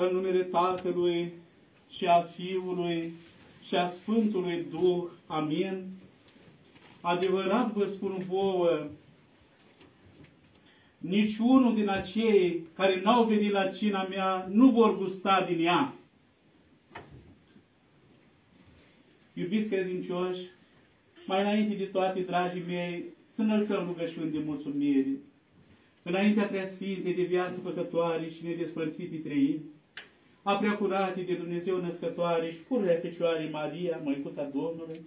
În numele Tatălui și a Fiului și a Sfântului Duh. Amin. Adevărat vă spun vouă, niciunul din acei care n-au venit la cina mea nu vor gusta din ea. Iubiți credincioși, mai înainte de toate, dragii mei, să înălțăm rugăciuni de mulțumire. Înaintea preasfinte de viață făcătoare și nedespărțite trăim, a preacurate de Dumnezeu născătoare și pururea Fecioare Maria, Măicuța Domnului,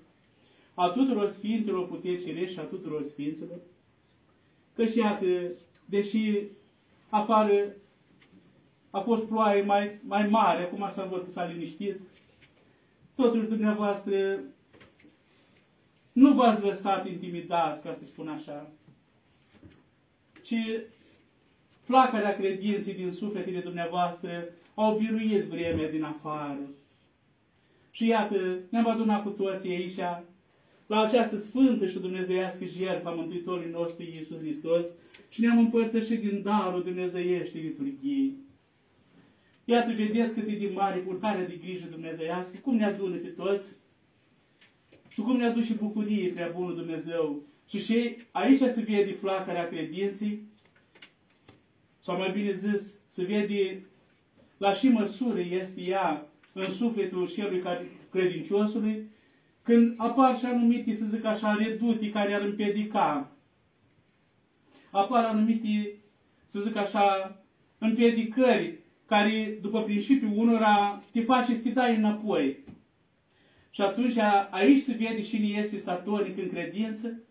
a tuturor Sfinților puteri cerești și a tuturor Sfinților, că și iată, deși afară a fost ploaie mai, mai mare, acum să văd că s-a liniștit, totuși dumneavoastră nu v-ați lăsat intimidați, ca să spun așa, ci flacărea credinței din sufletele dumneavoastră au biruit vremea din afară. Și iată, ne-am adunat cu toții aici la această sfântă și dumnezeiască jertfă a Mântuitorului nostru Iisus Hristos și ne-am împărtășit din darul dumnezeiești liturghiei. Iată, vedeți cât e de mare purtarea de grijă dumnezeiască, cum ne adună pe toți și cum ne aduce bucurie prea bunul Dumnezeu. Și și aici se vede flacărea credinței, sau mai bine zis, se vede la și măsură este ea în sufletul celui credinciosului, când apar și anumite, să zic așa, redute care ar împiedica. Apar anumite, să zic așa, împiedicări care, după principiul unora, te face să te dai înapoi. Și atunci aici se vede cine este statornic în credință,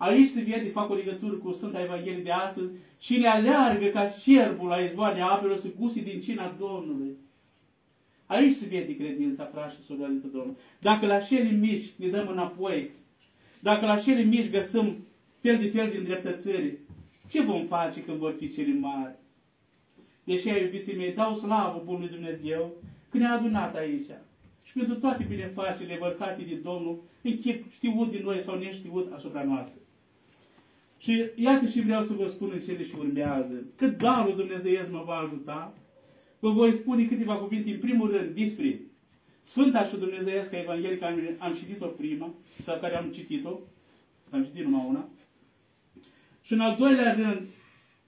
aici se vede, fac o legătură cu Sfânta Evanghelie de astăzi, cine aleargă ca șerbul la izvoane apelor să gusi din cina Domnului. Aici se vede credința, frați și surori de Domnul. Dacă la cele mici ne dăm înapoi, dacă la cele mici găsim fel de fel de îndreptățări, ce vom face când vor fi cele mari? Deși, iubiții mei, dau slavă Bunului Dumnezeu că ne-a adunat aici și pentru toate binefacerile vărsate de Domnul, în chip știut din noi sau neștiut asupra noastră. Și iată și vreau să vă spun în cele și urmează, că darul Dumnezeu mă va ajuta, vă voi spune câteva cuvinte, în primul rând, despre Sfânta și Dumnezeiască Evanghelie, care am citit-o prima, sau care am citit-o, am citit numai una, și în al doilea rând,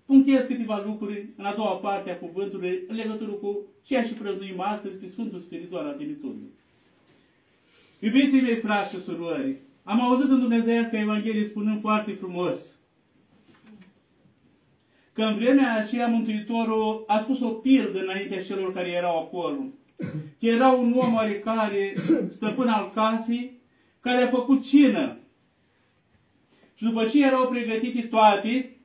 punctez câteva lucruri în a doua parte a cuvântului în legătură cu ceea ce prăznuim astăzi pe Sfântul Spiritual al Liturgiei. Iubiții mei, frați și surori, am auzit în Dumnezeiască Evanghelie spunând foarte frumos că în vremea aceea Mântuitorul a spus o pildă înaintea celor care erau acolo. Că era un om oarecare, stăpân al casei, care a făcut cină. Și după ce erau pregătite toate,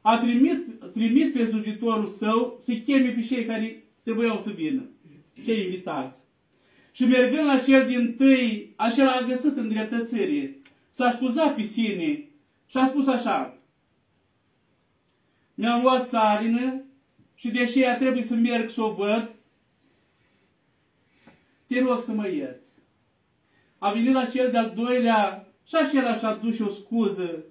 a trimis, trimis pe slujitorul său să cheme pe cei care trebuiau să vină, cei invitați. Și mergând la cel din tâi, acela a găsit în dreptățire, s-a scuzat pe sine și a spus așa, mi-am luat țarină și deși ea trebuie să merg să o văd, te rog să mă ierți. A venit la cel de-al doilea și așa și-a dus o scuză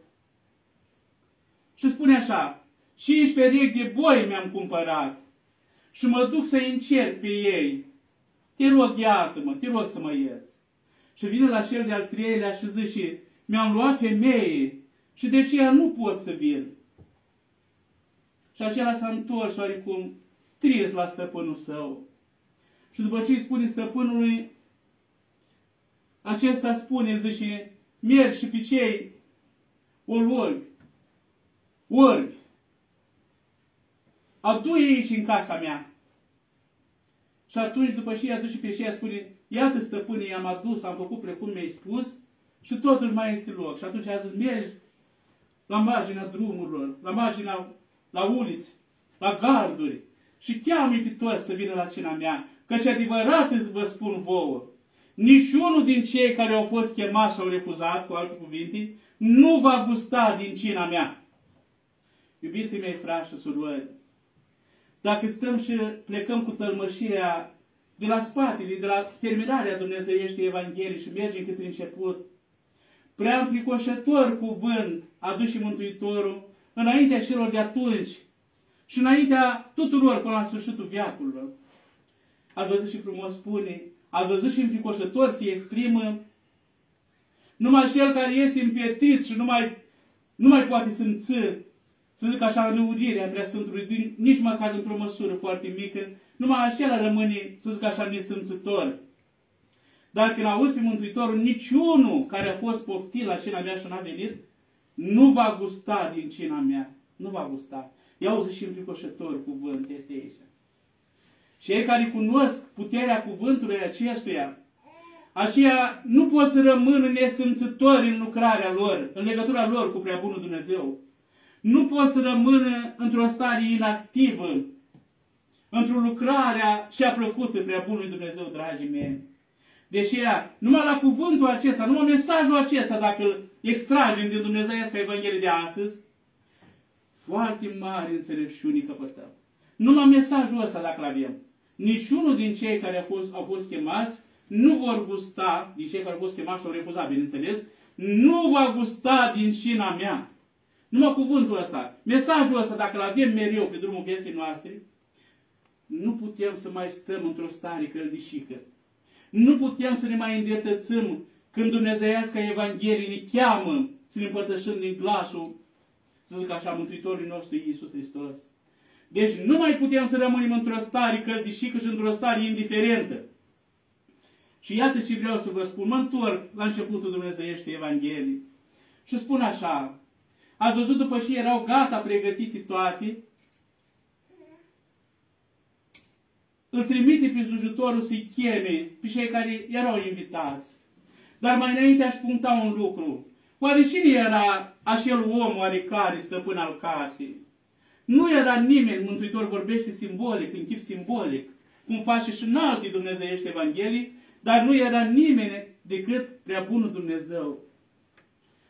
și spune așa, 15 perechi de boi mi-am cumpărat și mă duc să încerc pe ei. Te rog, iartă-mă, te rog să mă ierți. Și vine la cel de-al treilea și zice, mi-am luat femeie și de aceea nu pot să vin. Și acela s-a întors oarecum trist la stăpânul său. Și după ce îi spune stăpânului, acesta spune, zice, mergi și pe cei o luări orbi. Adu-i aici în casa mea. Și atunci, după ce i-a dus și pe și spune, iată stăpâne, i-am adus, am făcut precum mi-ai spus și totuși mai este loc. Și atunci a zis, mergi la marginea drumurilor, la marginea, la uliți, la garduri și cheamă pe toți să vină la cina mea, căci adevărat îți vă spun vouă, niciunul din cei care au fost chemați și au refuzat, cu alte cuvinte, nu va gusta din cina mea. Iubiții mei, frați și surori, dacă stăm și plecăm cu tălmășirea de la spatele, de la terminarea Dumnezeieștii Evangheliei și mergem către început, prea înfricoșător cuvânt adus și Mântuitorul înaintea celor de atunci și înaintea tuturor până la sfârșitul viacului. Ați văzut și frumos spune, ați văzut și înfricoșător se exprimă. Numai cel care este împietit și nu mai, nu mai poate simți, să zic așa, lăudirea Preasfântului, nici măcar într-o măsură foarte mică, numai acela rămâne, să zic așa, nesimțitor. Dar când auzi pe Mântuitorul, niciunul care a fost poftit la cina mea și n-a venit, nu va gusta din cina mea. Nu va gusta. Ia auzi și înfricoșător cuvânt este aici. Cei care cunosc puterea cuvântului acestuia, aceia nu pot să rămână nesimțitori în lucrarea lor, în legătura lor cu prea bunul Dumnezeu. Nu pot să rămână într-o stare inactivă, într-o lucrare și a plăcută prea bunului Dumnezeu, dragii mei. Deci ea, numai la cuvântul acesta, numai mesajul acesta, dacă îl extragem din Dumnezeiasca Evanghelie de astăzi, foarte mari înțelepciuni căpătăm. Numai mesajul ăsta, dacă l avem, niciunul din cei care au fost, au fost chemați nu vor gusta, din cei care au fost chemați și au refuzat, bineînțeles, nu va gusta din cina mea. Numai cuvântul ăsta, mesajul ăsta, dacă îl avem mereu pe drumul vieții noastre, nu putem să mai stăm într-o stare căldișică. Nu putem să ne mai îndetățim când Dumnezeiasca Evanghelie ne cheamă să ne împărtășim din glasul, să zic așa, Mântuitorului nostru Iisus Hristos. Deci nu mai putem să rămânem într-o stare căldișică și într-o stare indiferentă. Și iată ce vreau să vă spun. Mă întorc la începutul Dumnezeiești Evanghelii. Și spun așa. Ați văzut după ce erau gata pregătite toate, îl trimite pe slujitorul să-i cheme pe cei care erau invitați. Dar mai înainte aș puncta un lucru. Oare cine era acel om oarecare stăpân al casei? Nu era nimeni, Mântuitor vorbește simbolic, în chip simbolic, cum face și în alte dumnezeiești Evanghelii, dar nu era nimeni decât prea bunul Dumnezeu.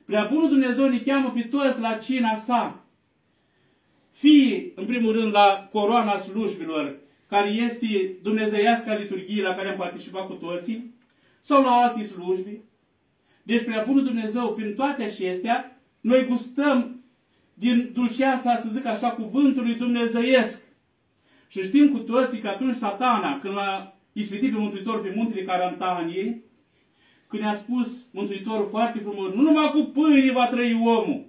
Prea bunul Dumnezeu ne cheamă pe toți la cina sa. Fie, în primul rând, la coroana slujbilor, care este dumnezeiasca liturghie la care am participat cu toții, sau la alte slujbi. Deci, prea bunul Dumnezeu, prin toate acestea, noi gustăm din dulceața, să zic așa, cuvântului dumnezeiesc. Și știm cu toții că atunci satana, când l-a ispitit pe Mântuitor pe muntele Carantaniei, când ne-a spus Mântuitorul foarte frumos, nu numai cu pâine va trăi omul,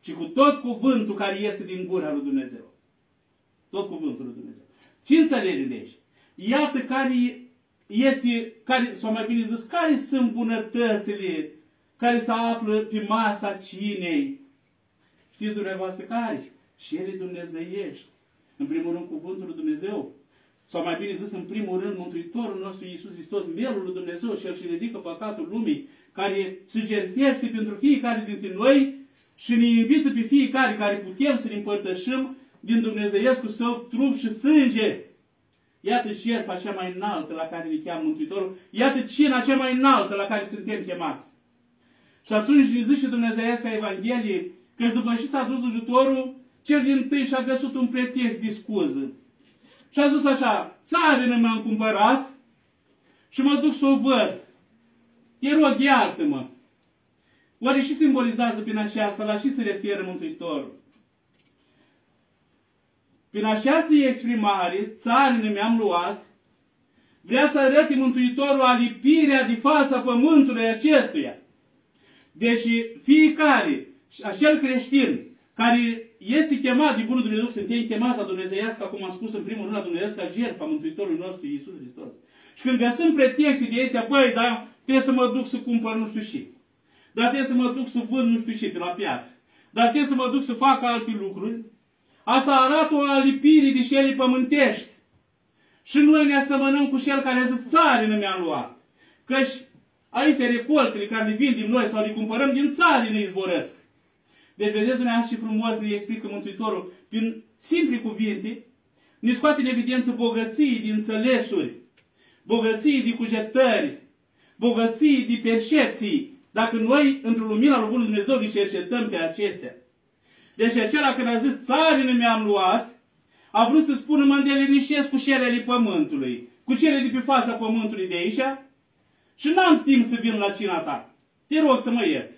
ci cu tot cuvântul care iese din gura lui Dumnezeu. Tot cuvântul lui Dumnezeu. Ce înțelege de aici? Iată care este, care, sau mai bine zis, care sunt bunătățile care se află pe masa cinei. Știți dumneavoastră care? Și ele dumnezeiești. În primul rând cuvântul lui Dumnezeu. Sau mai bine zis, în primul rând, Mântuitorul nostru Iisus Hristos, mielul lui Dumnezeu, cel ce ridică păcatul lumii, care se jertfește pentru fiecare dintre noi și ne invită pe fiecare care putem să ne împărtășim din Dumnezeiescul său trup și sânge. Iată jertfa cea mai înaltă la care ne cheamă Mântuitorul. Iată cina cea mai înaltă la care suntem chemați. Și atunci ne zice Dumnezeiesca Evanghelie că după ce s-a dus ajutorul, cel din tâi și-a găsit un pretext de scuză. Și a zis așa, țarină m-am cumpărat și mă duc să o văd. Te rog, iartă-mă. Oare și simbolizează prin aceasta, la și se referă Mântuitorul? Prin această exprimare, țarină mi-am luat, vrea să arăte Mântuitorul alipirea de fața pământului acestuia. Deci fiecare, acel creștin care este chemat de Bunul Dumnezeu, suntem chemați la Dumnezeiască, cum am spus în primul rând, la Dumnezeiască jertfa Mântuitorului nostru, Iisus Hristos. Și când găsim pretexte de astea, băi, dar trebuie să mă duc să cumpăr nu știu ce. Dar trebuie să mă duc să vând nu știu ce pe la piață. Dar trebuie să mă duc să fac alte lucruri. Asta arată o alipire de șele pământești. Și noi ne asemănăm cu cel care a zis, țarină mi-am luat. Căci aici recoltele care le vindim noi sau le cumpărăm din țarină izvorăsc. Deci vedeți dumneavoastră și frumos ne explică Mântuitorul prin simple cuvinte, ne scoate în evidență bogății din înțelesuri, bogății de cugetări, bogății de percepții, dacă noi, într-o lumina lui Bunul Dumnezeu, le cercetăm pe acestea. Deci acela când a zis, țarină mi-am luat, a vrut să spună, mă îndelinișesc cu șerele pământului, cu cele de pe fața pământului de aici și n-am timp să vin la cina ta. Te rog să mă ierți.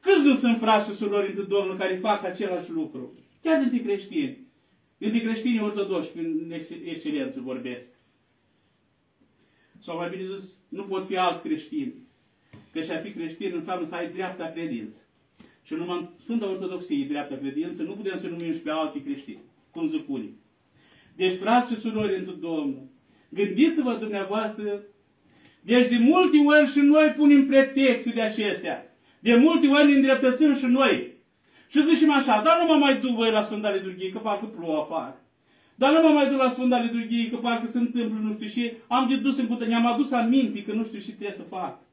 Câți nu sunt frați și surori între Domnul care fac același lucru? Chiar dintre creștini. Dintre creștinii ortodoși, prin excelență vorbesc. Sau mai bine zis, nu pot fi alți creștini. Că și a fi creștin înseamnă să ai dreapta credință. Și numai în Sfânta Ortodoxie dreapta credință, nu putem să numim și pe alții creștini, cum zic unii. Deci, frați și surori într Domnul, gândiți-vă dumneavoastră, deci de multe ori și noi punem pretexte de acestea. De multe ori ne îndreptățim și noi. Și zicem așa, dar nu mă mai duc voi la Sfânta Liturghie, că parcă plouă afară. Dar nu mă mai duc la Sfânta Liturghie, că parcă se întâmplă nu știu și am de dus în putere. Ne-am adus aminte că nu știu și trebuie să fac.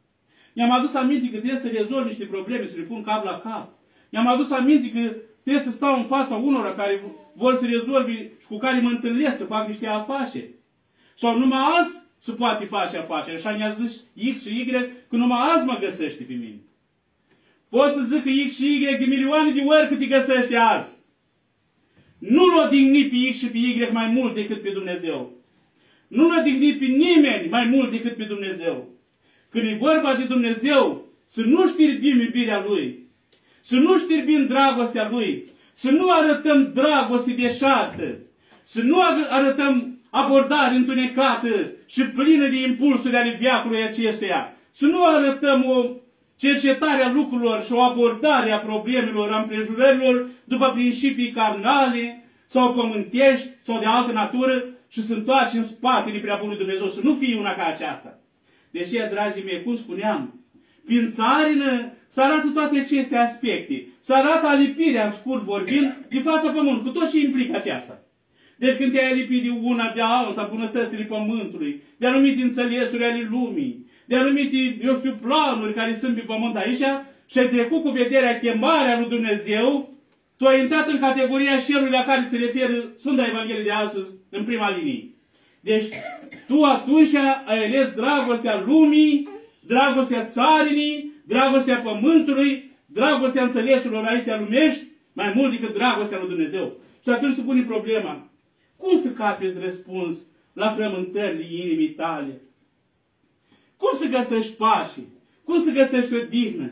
Ne-am adus aminte că trebuie să rezolv niște probleme, să le pun cap la cap. Ne-am adus aminte că trebuie să stau în fața unora care vor să rezolvi și cu care mă întâlnesc să fac niște afaceri. Sau numai azi se poate face afaceri. Așa ne-a zis X și Y că numai azi mă găsește pe mine. Pot să zic că X și Y de milioane de ori cât te găsește azi. Nu l-o digni pe X și pe Y mai mult decât pe Dumnezeu. Nu l-o digni pe nimeni mai mult decât pe Dumnezeu. Când e vorba de Dumnezeu, să nu știrbim iubirea Lui, să nu știrbim dragostea Lui, să nu arătăm dragoste deșartă, să nu arătăm abordare întunecată și plină de impulsuri ale viacului acestuia, să nu arătăm o cercetare a lucrurilor și o abordare a problemelor, a împrejurărilor după principii carnale sau pământești sau de altă natură și să întoarce în spatele prea bunului Dumnezeu, să nu fie una ca aceasta. Deși, dragii mei, cum spuneam, prin țarină să arată toate aceste aspecte. Să arată alipirea, în scurt vorbind, din fața pământului, cu tot ce implică aceasta. Deci când te-ai lipit de una, de alta, bunătățile pământului, de anumite înțelesuri ale lumii, de anumite, eu știu, planuri care sunt pe pământ aici, și ai trecut cu vederea chemarea lui Dumnezeu, tu ai intrat în categoria șelului la care se referă Sfânta Evanghelie de astăzi, în prima linie. Deci, tu atunci ai ales dragostea lumii, dragostea țarinii, dragostea pământului, dragostea înțelesurilor aici lumești, mai mult decât dragostea lui Dumnezeu. Și atunci se pune problema, cum să capeți răspuns la frământările inimii tale? Cum să găsești pace? Cum să găsești o dignă?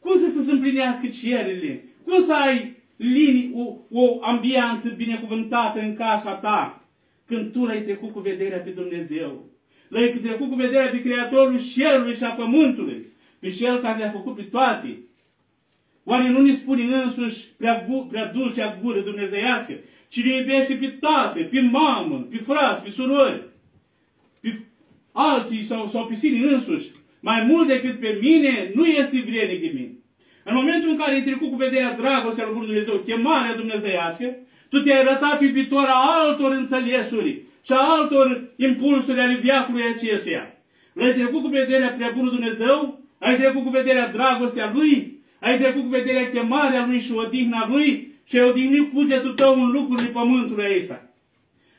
Cum să se împlinească cererile? Cum să ai linii, o, o ambianță binecuvântată în casa ta? Când tu l-ai trecut cu vederea pe Dumnezeu. L-ai trecut cu vederea pe Creatorul cerului și a pământului. Pe Cel care le-a făcut pe toate. Oare nu ne spune însuși prea, prea dulcea gură dumnezeiască? Cine iubește pe tată, pe mamă, pe frați, pe surori, pe alții sau, sau pe sine însuși, mai mult decât pe mine, nu este vrenic de mine. În momentul în care ai trecut cu vederea dragostea lui Dumnezeu, chemarea dumnezeiască, tu te-ai arătat iubitor a altor înțelesuri și a altor impulsuri ale viacului acestuia. L-ai trecut cu vederea prea bunul Dumnezeu, ai trecut cu vederea dragostea Lui, ai trecut cu vederea chemarea Lui și odihna Lui și ai odihnit cugetul tău în lucrurile pământului ăsta.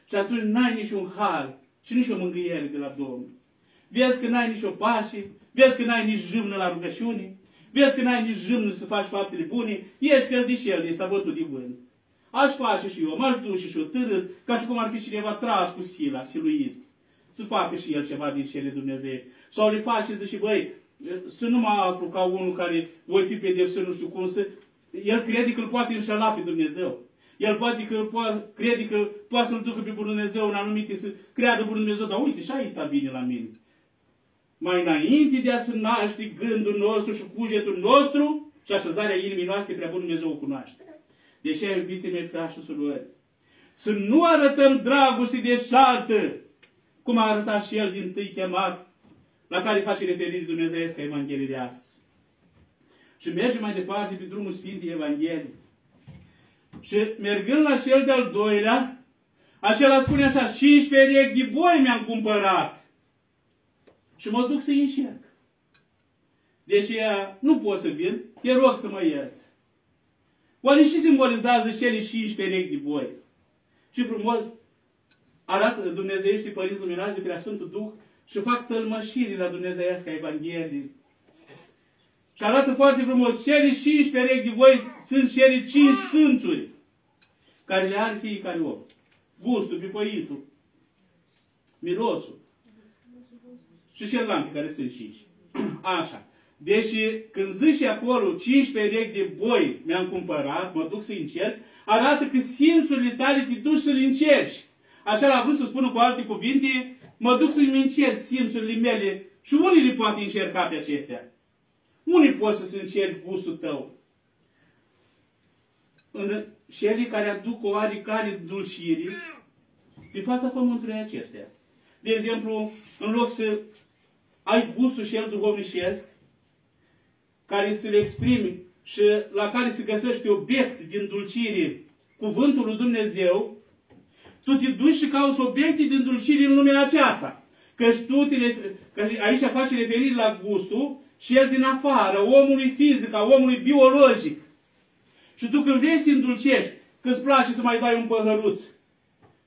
Și atunci n-ai niciun har și nici o mângâiere de la Domnul. Vezi că n-ai nici o pașie, vezi că n-ai nici jâmnă la rugăciune, vezi că n-ai nici jâmnă să faci faptele bune, ești căldișel de ăsta bătut de vânt. Aș face și eu, m-aș duce și eu târât, ca și cum ar fi cineva tras cu sila, siluit. Să facă și el ceva din cele Dumnezeu. Sau le face și zice, băi, să nu mă aflu ca unul care voi fi pedepsit, nu știu cum să... El crede că îl poate înșela pe Dumnezeu. El poate că poate, crede că poate să-L ducă pe Bunul Dumnezeu în anumite să creadă Bunul Dumnezeu, dar uite, și aici sta bine la mine. Mai înainte de a se naște gândul nostru și cugetul nostru și așezarea inimii noastre, prea Bunul Dumnezeu o cunoaște. Deși, iubiții mei, frați și surori, să nu arătăm dragoste de șartă, cum a arătat și el din tâi chemat, la care face referire Dumnezeiesc Evanghelie de astăzi. Și mergem mai departe pe drumul Sfintei Evanghelii. Și mergând la cel de-al doilea, acela spune așa, 15 rechi de boi mi-am cumpărat. Și mă duc să-i încerc. Deci nu pot să vin, te rog să mă ierți. Oare și simbolizează cele 15 rechi de boi? Și frumos arată Dumnezeiești Părinți Luminați de prea Sfântul Duh și fac tălmășiri la Dumnezeiasca Evanghelie. Și arată foarte frumos, cele 15 rechi de voi sunt cele 5 sânțuri care le are fiecare om. Gustul, pipăitul, mirosul și celelalte care sunt 5. Așa. Deci când zice acolo 15 rechi de boi mi-am cumpărat, mă duc să încerc, arată că simțurile tale te duci să-l încerci. Așa a vrut să spună cu alte cuvinte, mă duc să-mi încerc simțurile mele și unii le poate încerca pe acestea. Unii poți să-ți încerci gustul tău. În cele care aduc o oarecare dulcire pe fața pământului acestea. De exemplu, în loc să ai gustul și el duhovnicesc, care să le exprimi și la care se găsește obiect din dulcire cuvântul lui Dumnezeu, tu te duci și cauți obiecte din dulcire în lumea aceasta. Căci tu te, că aici face referire la gustul și el din afară, omului fizic, a omului biologic. Și tu când vrei să te îndulcești, când îți place să mai dai un păhăruț,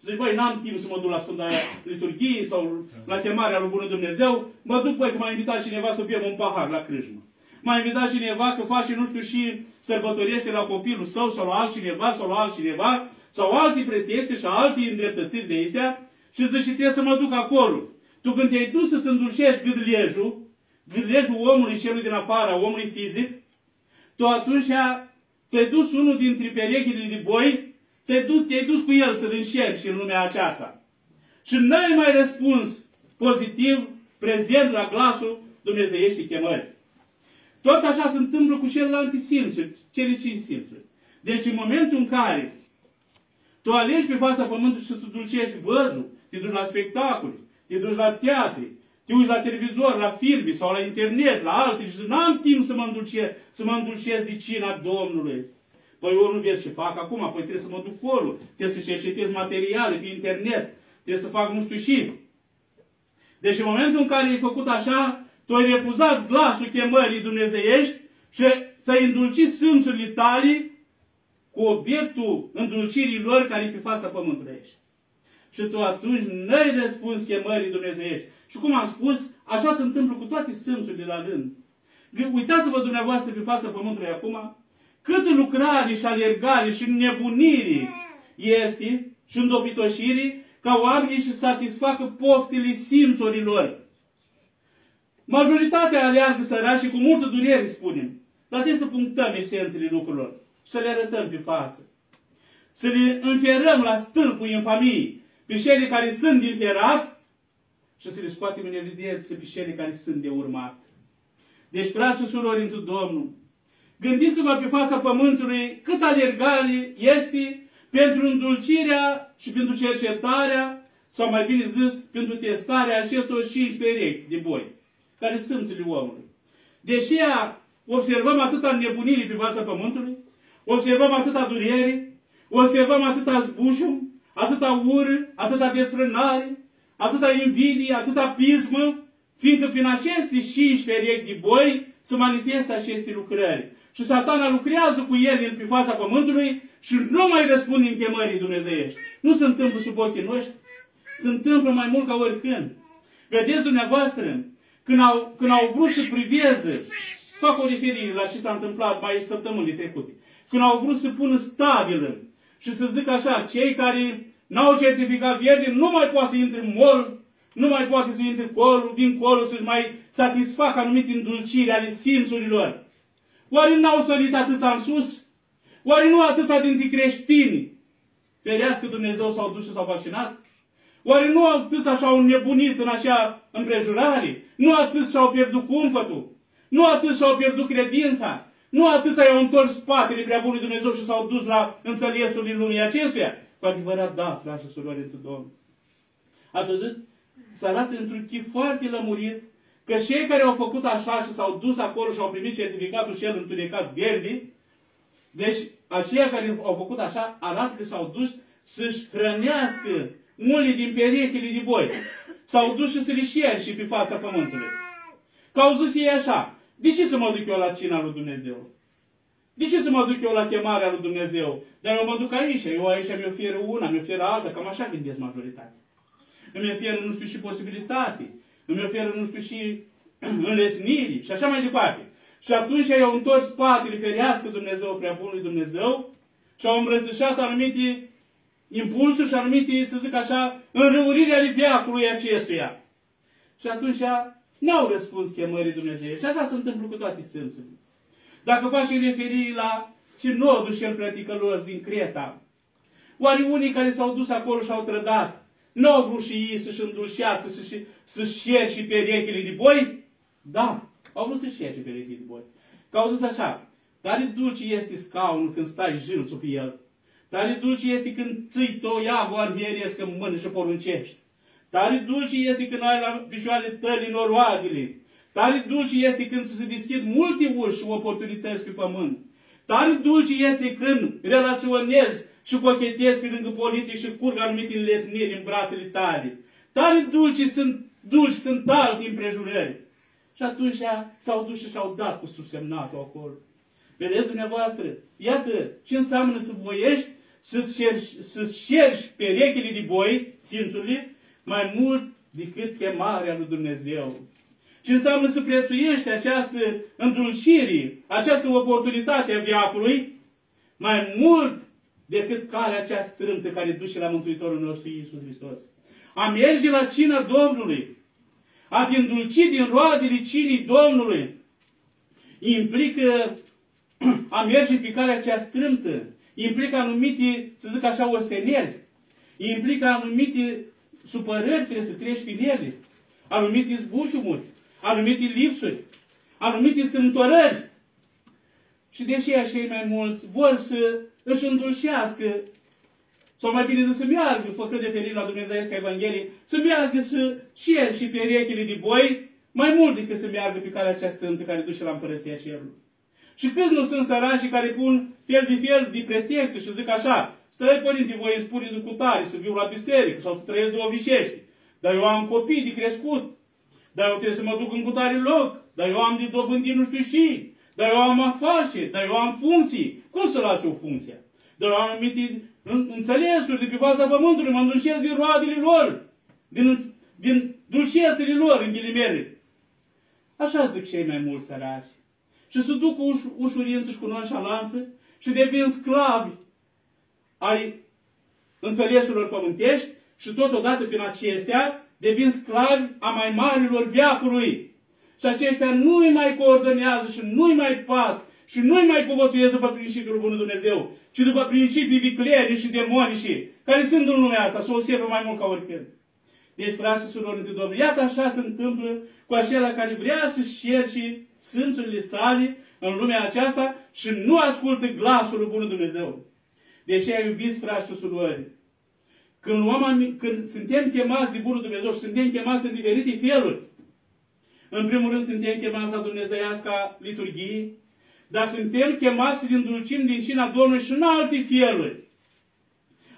zici, băi, n-am timp să mă duc la Sfânta Liturghie sau la chemarea lui Bună Dumnezeu, mă duc, băi, că m-a invitat cineva să bem un pahar la crâșmă. M-a invitat cineva că face, nu știu, și sărbătorește la copilul său sau la altcineva sau la altcineva sau alte pretexte și alte îndreptățiri de astea și zici, trebuie să mă duc acolo. Tu când te-ai dus să-ți îndulcești gâdlejul, gâdlejul omului celui din afară, omului fizic, tu atunci ți-ai dus unul dintre perechile de boi, te-ai dus, te dus cu el să-l înșerci în lumea aceasta. Și n-ai mai răspuns pozitiv, prezent la glasul Dumnezeieștii chemări. Tot așa se întâmplă cu celelalte simțuri, cele cinci simțuri. Deci în momentul în care tu alegi pe fața pământului să tu dulcești văzul, te duci la spectacole, te duci la teatri, te uiți la televizor, la filme sau la internet, la alte și n-am timp să mă, îndulce, să mă îndulcesc de cina Domnului. Păi eu nu vezi ce fac acum, păi trebuie să mă duc acolo, trebuie să cercetez materiale pe internet, trebuie să fac nu știu și. Deci în momentul în care ai făcut așa, tu ai refuzat glasul chemării dumnezeiești și ți-ai îndulcit simțurile tale cu obiectul îndulcirii lor care e pe fața pământului aici. Și tu atunci n-ai răspuns chemării dumnezeiești. Și cum am spus, așa se întâmplă cu toate simțurile la rând. Uitați-vă dumneavoastră pe fața pământului acum, cât lucrare și alergare și nebunire este și îndopitoșire ca oamenii să satisfacă poftele simțurilor. Majoritatea aleargă sărași cu multă durere, spunem. Dar trebuie să punctăm esențele lucrurilor și să le arătăm pe față. Să le înferăm la stâlpul în familie pe cele care sunt din ferat și să le scoatem în evidență pe cele care sunt de urmat. Deci, frați și surori într Domnul, gândiți-vă pe fața pământului cât alergare este pentru îndulcirea și pentru cercetarea, sau mai bine zis, pentru testarea acestor cinci perechi de boi, care sunt omului. Deși observăm atâta nebunire pe fața pământului, observăm atâta durere, observăm atâta zbușum, atâta ură, atâta desfrânare, atâta invidie, atâta pismă, fiindcă prin aceste cinci perechi de boi se manifestă aceste lucrări. Și satana lucrează cu el pe fața pământului și nu mai răspunde în chemării dumnezeiești. Nu se întâmplă sub ochii noștri. Se întâmplă mai mult ca oricând. Vedeți dumneavoastră, când au, când au vrut să priveze, fac o referire la ce s-a întâmplat mai săptămânii trecute, când au vrut să pună stabilă și să zic așa, cei care n-au certificat verde nu mai poate să intre în mol, nu mai poate să intre colo, dincolo, să-și mai satisfacă anumite îndulciri ale simțurilor. Oare n-au sărit atâția în sus? Oare nu atâția dintre creștini, ferească Dumnezeu, s-au dus și s-au vaccinat? Oare nu atâția și-au nebunit în așa împrejurare? Nu atât și-au pierdut cumpătul? Nu atât și-au pierdut credința? Nu atâția i-au întors spatele prea bunului Dumnezeu și s-au dus la înțelesul din lumii acestuia? Cu adevărat, da, frate și surori, într Domnul. Ați văzut? Se arată într-un chip foarte lămurit că cei care au făcut așa și s-au dus acolo și au primit certificatul și el întunecat verde, deci aceia care au făcut așa arată că s-au dus să-și hrănească unii din perechile de boi. S-au dus și să le și pe fața pământului. Că au zis ei așa, de ce să mă duc eu la cina lui Dumnezeu? De ce să mă duc eu la chemarea lui Dumnezeu? Dar eu mă duc aici, eu aici mi oferă una, mi oferă alta, cam așa gândesc majoritatea. Îmi oferă, nu știu, și posibilitate, îmi oferă, nu știu, și înlesniri și așa mai departe. Și atunci i-au întors spatele, ferească Dumnezeu, prea bunului Dumnezeu, și au îmbrățișat anumite impulsuri și anumite, să zic așa, înrăuriri ale viacului acestuia. Și atunci n-au răspuns chemării Dumnezeu. Și așa se întâmplă cu toate simțurile. Dacă faci referire la sinodul cel preticălos din Creta, oare unii care s-au dus acolo și au trădat, N-au vrut și ei să-și îndulcească, să-și, să-și și perechile de boi? Da, au vrut să-și și perechile de boi. Că au zis așa, tare dulce este scaunul când stai jil sub el. Tare dulce este când ții to iagul arhieresc în mână și poruncești. Tare dulce este când ai la picioarele tăi noroadele. Tare dulce este când se deschid multe uși și oportunități pe pământ. Tare dulce este când relaționezi și cochetezi pe lângă politici și curg anumite lesniri în brațele tale. Tare dulce sunt dulci, sunt alte împrejurări. Și atunci s-au dus și și-au dat cu subsemnatul acolo. Vedeți dumneavoastră? Iată ce înseamnă să voiești, să-ți șergi, să șergi perechile de boi, simțurile, mai mult decât chemarea lui Dumnezeu. Ce înseamnă să prețuiești această îndulcire, această oportunitate a viacului, mai mult decât calea cea strâmtă care duce la Mântuitorul nostru Iisus Hristos. A merge la cina Domnului, a fi îndulcit din roadele cinii Domnului, implică a merge pe calea cea strâmtă, implică anumite, să zic așa, osteneli, implică anumite supărări, trebuie să treci pe ele, anumite zbușumuri, anumite lipsuri, anumite strâmtorări. Și deși așa mai mulți vor să își îndulcească, sau mai bine să meargă, făcând referire la Dumnezeiasca Evanghelie, să meargă să cer și perechile de boi, mai mult decât să meargă pe calea aceea stântă care duce la împărăția cerului. Și câți nu sunt sărași care pun fel de fel de pretexte și zic așa, stai părinte, voi îmi spune de cutare să viu la biserică sau să trăiesc de ovișești. Dar eu am copii de crescut. Dar eu trebuie să mă duc în cutare loc. Dar eu am de dobândit nu știu și. Dar eu am afaceri. Dar eu am funcții. Cum să las eu funcția? Dar eu am anumite înțelesuri de pe fața pământului. Mă îndulcesc din roadele lor. Din, din dulcețele lor, în ghilimele. Așa zic cei mai mulți săraci și se duc cu uș ușurință și cu nonșalanță și devin sclavi ai înțelesurilor pământești și totodată prin acestea devin sclavi a mai marilor viacului. Și aceștia nu-i mai coordonează și nu-i mai pas și nu-i mai povățuiesc după principiul Bunul Dumnezeu, ci după principii viclene și demonici, care sunt în lumea asta, să o observă mai mult ca oricând. Deci, frați și surori între Domnul, iată așa se întâmplă cu acela care vrea să-și cerce sânțurile sale în lumea aceasta și nu ascultă glasul lui Bunul Dumnezeu. Deși ai iubiți frați și surori, când, oameni, când suntem chemați de Bunul Dumnezeu și suntem chemați în diferite feluri, în primul rând suntem chemați la Dumnezeiasca liturghie, dar suntem chemați să îndulcim din cina Domnului și în alte feluri.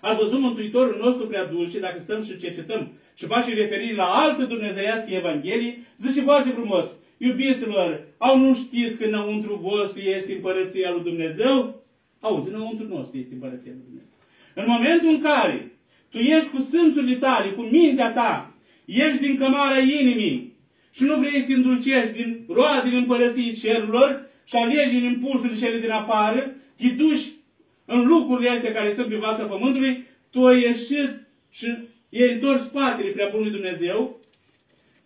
Ați văzut Mântuitorul nostru prea dulce, dacă stăm și cercetăm și facem referire la altă dumnezeiască Evanghelie, zice foarte frumos, iubiților, au nu știți că înăuntru vostru este împărăția lui Dumnezeu? Auzi, înăuntru nostru este împărăția lui Dumnezeu. În momentul în care tu ești cu simțurile tale, cu mintea ta, ești din cămara inimii și nu vrei să îndulcești din roadele împărăției cerurilor și alegi în impulsurile cele din afară, te duci în lucrurile astea care sunt pe fața pământului, tu ai ieșit și ei întors spatele prea bunului Dumnezeu,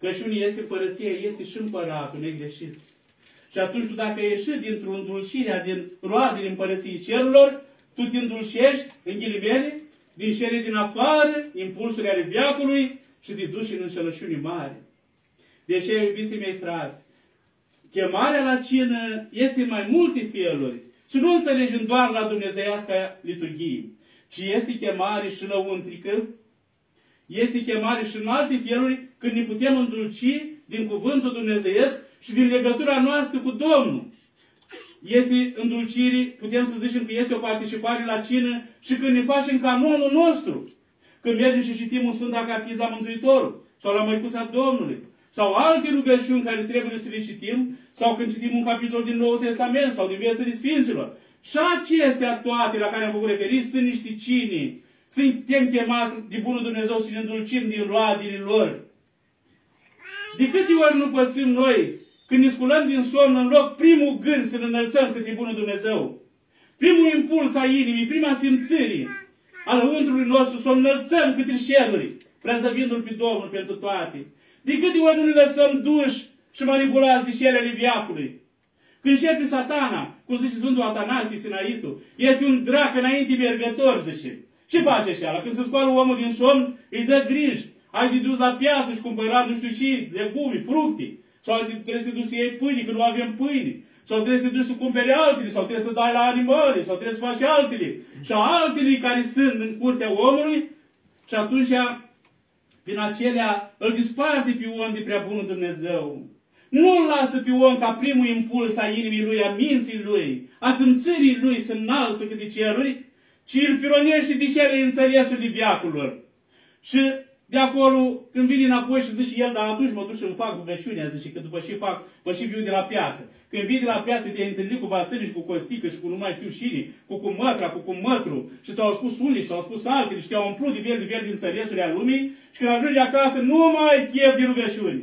că și unii este împărăția, este și împăratul, negreșit. Și atunci tu dacă ieși dintr-o îndulcire din roadele împărăției cerurilor, tu te îndulcești, în ghilimele, din cele din afară, impulsurile ale viacului și te duci în înșelăciuni mari. Deși, iubiții mei frați, chemarea la cină este mai multe feluri. Și nu înțelegem doar la dumnezeiască liturghie, ci este chemare și lăuntrică, este chemare și în alte feluri când ne putem îndulci din cuvântul dumnezeiesc și din legătura noastră cu Domnul. Este îndulcire, putem să zicem că este o participare la cină și când ne facem canonul nostru. Când mergem și citim un Sfânt Acatis la Mântuitorul sau la Măicuța Domnului sau alte rugăciuni care trebuie să le citim, sau când citim un capitol din Noul Testament, sau din Viața Sfinților. Și acestea toate la care am făcut referiri sunt niște cine. Suntem chemați de Bunul Dumnezeu să ne îndulcim din roadele lor. De câte ori nu pățim noi când ne sculăm din somn în loc primul gând să ne înălțăm către Bunul Dumnezeu? Primul impuls a inimii, prima simțire a lăuntrului nostru să o înălțăm către ceruri, prezăvindu-L pe Domnul pentru toate. De câte ori nu ne lăsăm duși și manipulați de celele viacului? Când începe satana, cum zice Sfântul Atanasie Sinaitu, este un drac înainte mergător, zice. Ce face așa? Când se scoală omul din somn, îi dă griji. Ai de dus la piață și cumpăra nu știu ce, legume, fructe. Sau trebuie să duci să iei pâine, că nu avem pâine. Sau trebuie să duci să cumpere altele, sau trebuie să dai la animale, sau trebuie să faci altele. Și altele care sunt în curtea omului, și atunci, prin acelea, îl disparte pe om de prea bunul Dumnezeu. Nu îl lasă pe om ca primul impuls a inimii lui, a minții lui, a simțirii lui să înalță câte ceruri, ci îl pironește de cele înțelesul de viaculor. Și de acolo, când vine înapoi și zice el, dar atunci mă duc și îmi fac rugăciunea, zice, că după ce fac, vă și viu de la piață. Când vii de la piață, te-ai întâlnit cu Vasile și cu Costică și cu nu mai știu și cu cu mătra, cu cu mătru, și ți-au spus unii și s-au spus altele și te-au umplut de vel de vel din țărețurile a lumii și când ajungi acasă, nu mai ai chef de rugăciuni.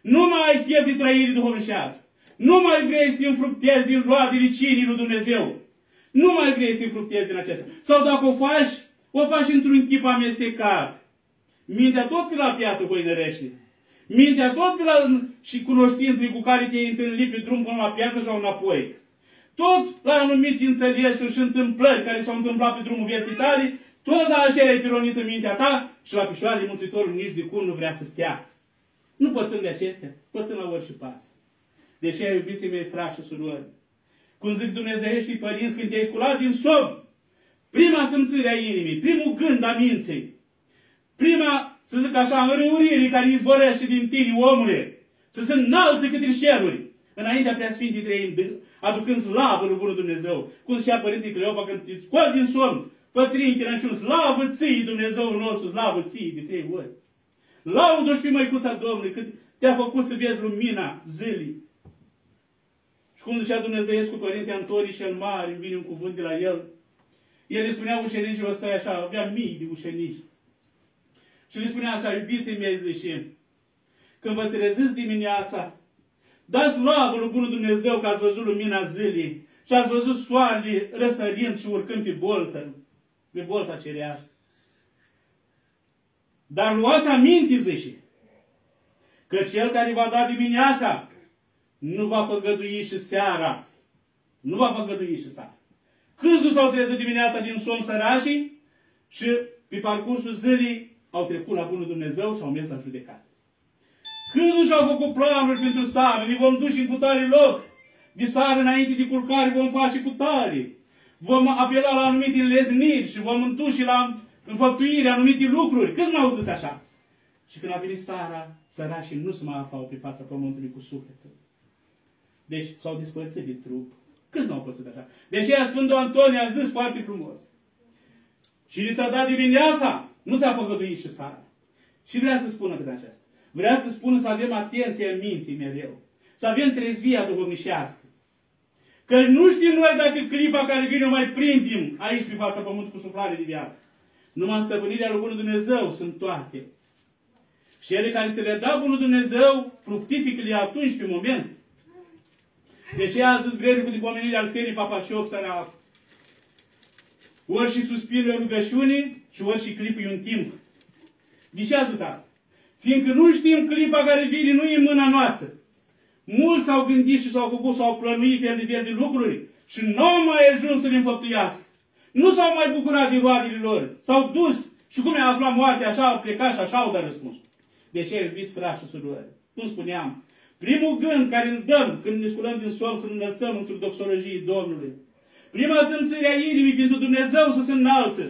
Nu mai ai chef de trăire duhovnicească. Nu mai vrei să te înfructezi din roadele cinii lui Dumnezeu. Nu mai vrei să te înfructezi din acestea. Sau dacă o faci, o faci într-un chip amestecat. Mintea tot pe la piață hoinărește. Mintea tot pe la și cunoștințele cu care te-ai întâlnit pe drum până la piață sau înapoi. Tot la anumite înțelesuri și întâmplări care s-au întâmplat pe drumul vieții tale, tot la așa ai pironit în mintea ta și la picioarele Mântuitorului nici de cum nu vrea să stea. Nu pățând de acestea, pățând la orice pas. Deși ai iubiții mei, frați și surori, cum zic Dumnezeieștii părinți, când te-ai sculat din somn, prima simțire a inimii, primul gând a minții, prima, să zic așa, înrăurire care izborește din tine, omule, să se înalțe câte ceruri, înaintea preasfintii trei, aducând slavă lui Bunul Dumnezeu. Cum zicea Părintele Cleopa când te scoali din somn, fă trinchina și un slavă ții Dumnezeu nostru, slavă ții de trei ori. Laudă și pe măicuța Domnului cât te-a făcut să vezi lumina zilii. Și cum zicea Dumnezeiescu Părinte Antonie cel Mare, vine un cuvânt de la el, el îi spunea ucenicilor săi așa, avea mii de ucenici. Și le spunea așa, iubiții mei, zice, când vă treziți dimineața, dați slavă lui Bunul Dumnezeu că ați văzut lumina zilei și ați văzut soarele răsărind și urcând pe boltă, pe bolta cerească. Dar luați aminte, zice, că cel care va da dimineața nu va făgădui și seara. Nu va făgădui și seara. Câți nu s-au trezit dimineața din somn sărașii și pe parcursul zilei au trecut la Bunul Dumnezeu și au mers la judecată. Câți nu și-au făcut planuri pentru sară, ne vom duce în cutare loc. De sară înainte de culcare vom face cutare. Vom apela la anumite înlesniri și vom întuși la înfăptuirea anumite lucruri. Câți n-au zis așa? Și când a venit Sara, sărașii nu se mai aflau pe fața pământului cu sufletul. Deci s-au dispărțit de trup. Câți n-au păsit așa? Deși ea Sfântul Antonie a zis foarte frumos. Și li s-a dat dimineața, nu ți-a făgăduit și Sara. Și vrea să spună cât aceasta. Vrea să spună să avem atenție în minții mereu. Să avem trezvia duhovnicească. Că nu știm noi dacă clipa care vine o mai prindem aici pe fața pământului cu suflare de viață. Numai în stăpânirea lui Bunul Dumnezeu sunt toate. Și cele care ți le da Bunul Dumnezeu, fructifică-le atunci, pe moment. Deci ea a zis vrednicul de pomenire al serii Papacioc sărac. Ori și suspinul rugăciunii și ori și clipul un timp. De ce a zis asta? Fiindcă nu știm clipa care vine, nu e în mâna noastră. Mulți s-au gândit și s-au făcut, s-au plănuit fel de fel de lucruri și nu au mai ajuns să le înfăptuiască. Nu s-au mai bucurat de roadele lor. S-au dus și cum i-a aflat moartea, așa au plecat și așa au dat răspuns. Deși, iubiți frați și surori, cum spuneam, primul gând care îl dăm când ne sculăm din somn să ne înălțăm într-o doxologie Domnului, prima simțire a inimii pentru Dumnezeu să se înalță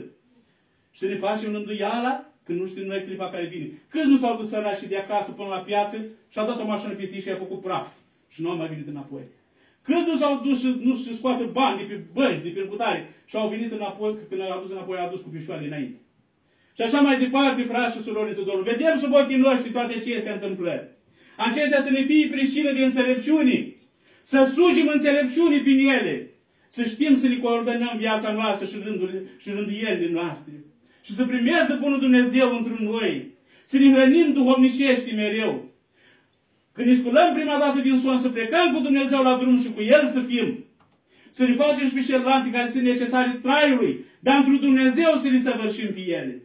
și să ne facem înduiala când nu știm noi clipa care vine. Câți nu s-au dus sărași de acasă până la piață și au dat o mașină peste și a făcut praf și nu au mai venit înapoi. Câți nu s-au dus nu se scoate bani de pe bănci, de pe încutare și au venit înapoi, că când au adus înapoi, au adus cu pișoare înainte. Și așa mai departe, frați și surori Domnului. Vedem sub ochii noștri toate aceste întâmplări. Acestea să ne fie priștină de înțelepciune. Să sugim înțelepciune prin ele. Să știm să ne coordonăm viața noastră și, rândul, și rânduielile noastre. Și să primeze Bunul Dumnezeu într noi. Să ne hrănim duhovnicești mereu. Când ne sculăm prima dată din somn, să plecăm cu Dumnezeu la drum și cu El să fim. Să ne facem și pe șerlante care sunt necesare traiului, dar într Dumnezeu să le săvârșim pe ele.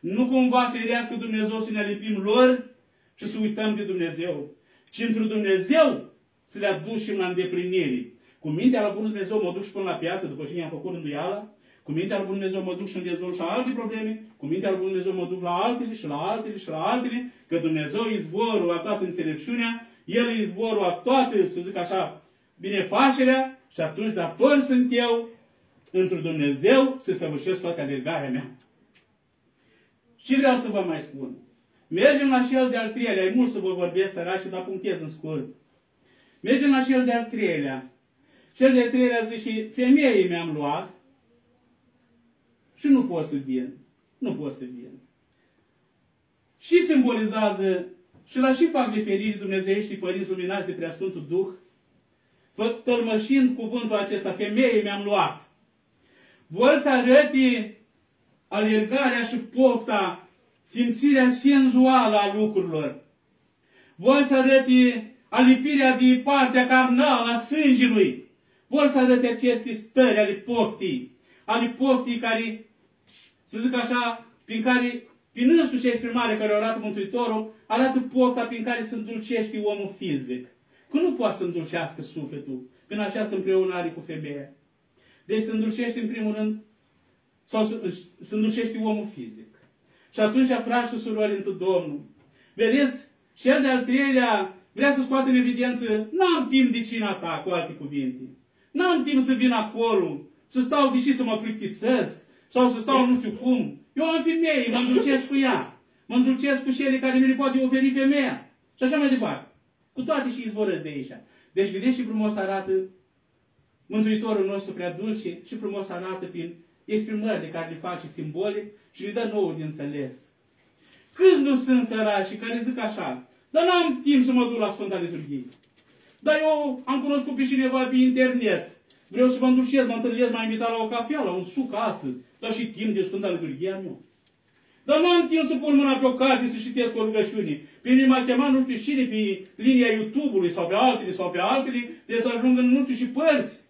Nu cumva ferească Dumnezeu să ne alipim lor și să uităm de Dumnezeu, ci într Dumnezeu să le aducem la îndeplinire. Cu mintea la Bunul Dumnezeu mă duc și până la piață după ce mi-am făcut rânduiala, Cu mintea lui Dumnezeu mă duc și îmi rezolv și alte probleme, cu mintea lui Dumnezeu mă duc la altele și la altele și la altele, că Dumnezeu e izvorul a toată înțelepciunea, El e izvorul a toată, să zic așa, binefacerea și atunci dator sunt eu într Dumnezeu să săvârșesc toate alergarea mea. Și vreau să vă mai spun. Mergem la cel de-al treilea, e mult să vă vorbesc săraci, dar punctez în scurt. Mergem la cel de-al treilea. Cel de-al treilea zice, femeii mi-am luat și nu pot să vin. Nu pot să vin. Și simbolizează, și la și fac referiri dumnezeiești părinți luminați de Preasfântul Duh, tălmășind cuvântul acesta, femeii mi-am luat. Vor să arăte alergarea și pofta, simțirea senzuală a lucrurilor. Vor să arăte alipirea de partea carnală a sângelui. Vor să arăte aceste stări ale poftii, ale poftii care, să zic așa, prin care, prin însuși exprimare care o arată Mântuitorul, arată pofta prin care se îndulcește omul fizic. Că nu poate să îndulcească sufletul prin această împreunare cu femeia. Deci se îndulcește în primul rând, sau se, se îndulcește omul fizic. Și atunci, frați și surori, întâi Domnul, vedeți, cel de-al treilea vrea să scoată în evidență, n-am timp de cina ta, cu alte cuvinte. N-am timp să vin acolo, să stau, deși să mă plictisesc, sau să stau nu știu cum. Eu am femeie, mă îndulcesc cu ea. Mă îndulcesc cu cele care mi le poate oferi femeia. Și așa mai departe. Cu toate și izvorăți de aici. Deci vedeți și frumos arată Mântuitorul nostru prea dulce și frumos arată prin exprimările care le face simbolic și le dă nouă de înțeles. Câți nu sunt sărași care zic așa, dar n-am timp să mă duc la Sfânta Liturghie. Dar eu am cunoscut pe cineva pe internet. Vreau să mă îndușez, mă întâlnesc, m-a invitat la o cafea, la un suc astăzi. Dar și timp de Sfânta Liturghie am eu. Dar nu am timp să pun mâna pe o carte să citesc o rugăciune. Pe mine m-a chemat nu știu cine pe linia YouTube-ului sau pe altele sau pe altele, de să ajung în nu știu și părți.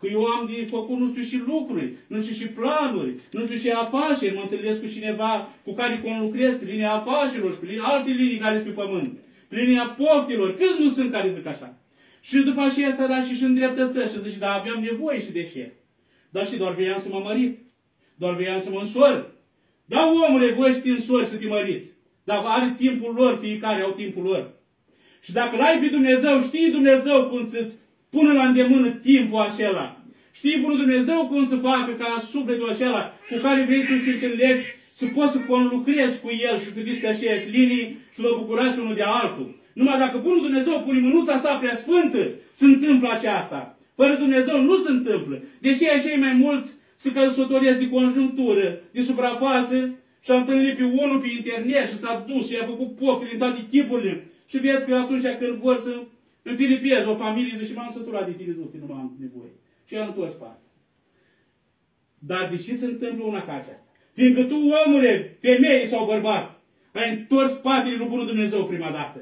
Că eu am de făcut nu știu și lucruri, nu știu și planuri, nu știu și afaceri. Mă întâlnesc cu cineva cu care conlucrez pe linia afacerilor, pe linia, alte linii care sunt pe pământ. Pe linia poftilor. Câți nu sunt care zic așa? Și după aceea să da și și îndreptățesc și zice, da, aveam nevoie și de ce. Dar și doar voiam să mă mărit. Doar voiam să mă însor. Da, omule, voi știi însori să te măriți. Dar are timpul lor, fiecare au timpul lor. Și dacă l-ai pe Dumnezeu, știi Dumnezeu cum să-ți pună la îndemână timpul acela. Știi Bunul Dumnezeu cum să facă ca sufletul acela cu care vrei tu să te întâlnești, să poți să conlucrezi cu el și să fiți pe aceeași linii, să vă bucurați unul de altul. Numai dacă Bunul Dumnezeu pune mânuța sa prea sfântă, se întâmplă aceasta. Fără Dumnezeu nu se întâmplă. Deși așa mai mulți se căsătoresc de conjunctură, de suprafață, și a întâlnit pe unul pe internet și s-a dus și a făcut pofte din toate tipurile. Și vezi că atunci când vor să înfilipeze o familie, zice, m-am săturat de tine, nu, nu am nevoie. Și el întors spate. Dar de ce se întâmplă una ca aceasta? Fiindcă tu, omule, femeie sau bărbat, ai întors spatele lui Bunul Dumnezeu prima dată.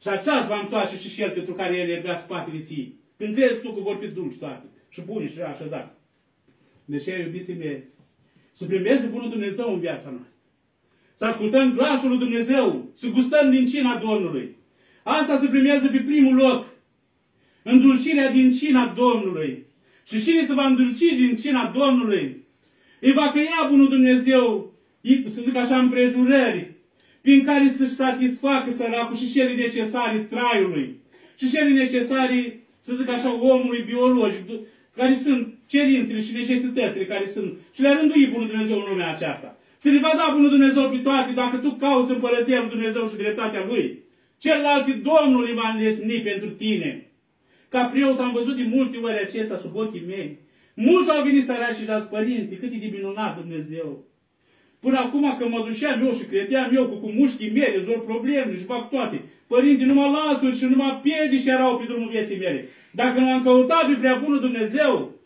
Și aceasta va întoarce și și el pentru care el erga spatele ție. Când crezi tu că vor fi dulci toate și bune și așezate. Deci, iubiții mei, să primezi Bunul Dumnezeu în viața noastră. Să ascultăm glasul lui Dumnezeu, să gustăm din cina Domnului. Asta se primează pe primul loc. Îndulcirea din cina Domnului. Și cine se va îndulci din cina Domnului? Îi va crea Bunul Dumnezeu, să zic așa, împrejurări, prin care să-și satisfacă săracul și cele necesare traiului. Și cele necesare, să zic așa, omului biologic, care sunt cerințele și necesitățile care sunt. Și le-a rânduit Bunul Dumnezeu în lumea aceasta. Se le va da Bunul Dumnezeu pe toate dacă tu cauți împărăția lui Dumnezeu și dreptatea Lui. Celelalte Domnul îi va înlesni pentru tine. Ca preot am văzut de multe ori acesta sub ochii mei. Mulți au venit săraci și dați părinte, cât e de minunat Dumnezeu. Până acum că mă duceam eu și credeam eu că cu mușchii mei rezolv probleme și fac toate. Părinte, numai lațuri și numai piedici erau pe drumul vieții mele. Dacă nu am căutat pe prea bunul Dumnezeu,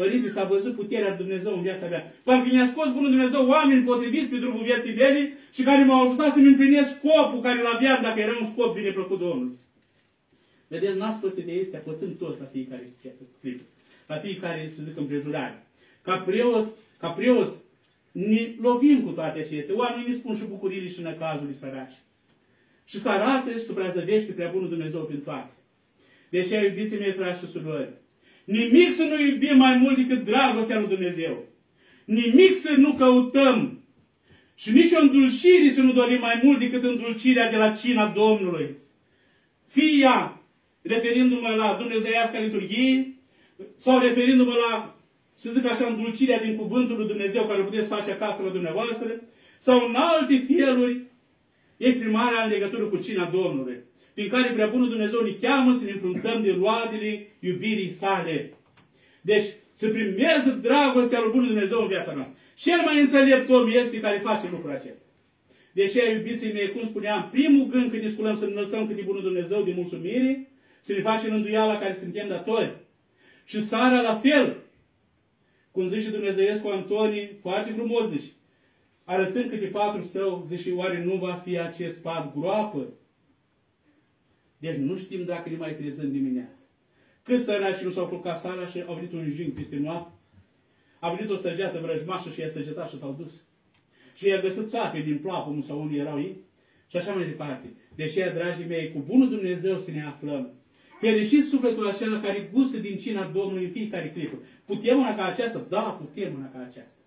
Părinte, s-a văzut puterea Dumnezeu în viața mea. Parcă mi-a scos Bunul Dumnezeu oameni potriviți pe drumul vieții mele și care m-au ajutat să-mi împlinesc scopul care l aveam dacă era un scop bine plăcut Domnului. Vedeți, naspățe de este, pățând toți la fiecare clipă. La fiecare, să zic, împrejurare. Ca preot, ca preot, ne lovim cu toate acestea. Oamenii ne spun și bucurile și năcazurile săraci. Și să arată și să preazăvește prea bunul Dumnezeu prin toate. Deci, iubiții mei, frați și surori, Nimic să nu iubim mai mult decât dragostea lui Dumnezeu. Nimic să nu căutăm și nici o îndulcire să nu dorim mai mult decât îndulcirea de la cina Domnului. Fie ea, referindu-mă la Dumnezeiasca liturghie, sau referindu-mă la, să zic așa, îndulcirea din Cuvântul lui Dumnezeu care o puteți face acasă la dumneavoastră, sau în alte feluri, exprimarea în legătură cu cina Domnului, prin care prea bunul Dumnezeu ne cheamă să ne înfruntăm de roadele iubirii sale. Deci, să primeze dragostea lui Bunul Dumnezeu în viața noastră. Cel mai înțelept om este care face lucrul acesta. Deși, iubiții mei, cum spuneam, primul gând când ne sculăm să înălțăm cât de bunul Dumnezeu de mulțumire, să ne facem înduiala care suntem datori. Și Sara la fel. Cum zice Dumnezeiescu Antonii, foarte frumos zice, arătând câte patru său, zice, oare nu va fi acest pat groapă? Deci nu știm dacă ne mai trezăm dimineața. Cât săraci nu s-au culcat Sara și au venit un jing peste noapte, a venit o săgeată vrăjmașă și i-a săgetat și s-au dus. Și i-a găsit țape din plapumul sau unde erau ei. Și așa mai departe. Deși, dragii mei, cu bunul Dumnezeu să ne aflăm. Fericit sufletul acela care gustă din cina Domnului în fiecare clipă. Putem una ca aceasta? Da, putem una ca aceasta.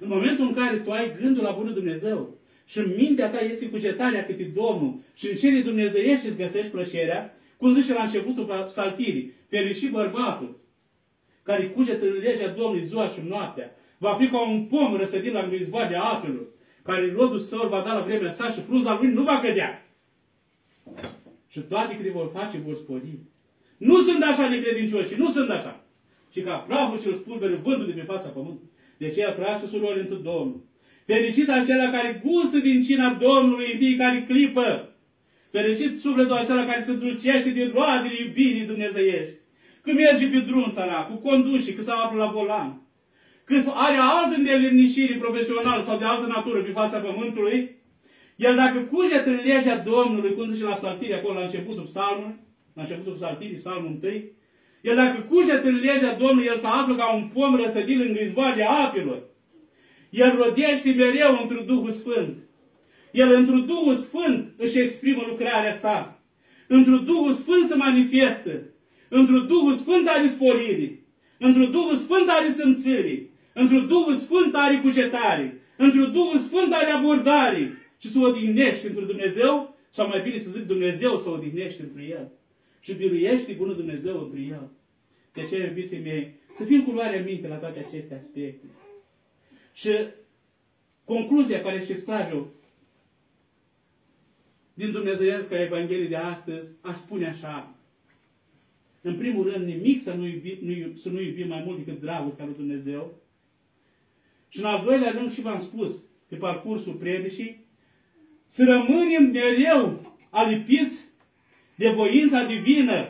În momentul în care tu ai gândul la bunul Dumnezeu și în mintea ta este cugetarea cât e Domnul și în cele dumnezeiești îți găsești plăcerea, cum zice la începutul saltirii, fericit bărbatul care cugetă în legea Domnului ziua și noaptea, va fi ca un pom răsădit la de apelor, care rodul său va da la vremea sa și frunza lui nu va cădea. Și toate câte vor face, vor spori. Nu sunt așa necredincioși, nu sunt așa. Și ca praful cel spulbere vândul de pe fața pământului. De aceea, frați și surori, întâi Domnul. Fericit acela care gustă din cina Domnului în fiecare clipă. Fericit sufletul acela care se dulcește din roadele iubirii dumnezeiești. Când merge pe drum cu conduși, că se află la volan. Când are altă îndelernișire profesională sau de altă natură pe fața pământului, el dacă cuget în legea Domnului, cum zice la psaltire acolo la începutul psalmului, la începutul psaltirii, psalmul 1, el dacă cuget în legea Domnului, el se află ca un pom răsădit lângă izvoare apelor. El rodește mereu într Duhul Sfânt. El într Duhul Sfânt își exprimă lucrarea sa. într Duhul Sfânt se manifestă. într Duhul Sfânt are sporire. într Duhul Sfânt are simțire. într Duhul Sfânt are cugetare. într Duhul Sfânt are abordare. Și să odihnești într Dumnezeu, sau mai bine să zic Dumnezeu să odihnești într El. Și biruiești bunul Dumnezeu într El. De ce, iubiții mei, să fim cu luarea minte la toate aceste aspecte. Și concluzia care și extrage din Dumnezeiasca Evanghelie de astăzi, aș spune așa. În primul rând, nimic să nu, iubi, nu, să nu iubim mai mult decât dragostea lui Dumnezeu. Și în al doilea rând, și v-am spus, pe parcursul predicii, să rămânem mereu alipiți de voința divină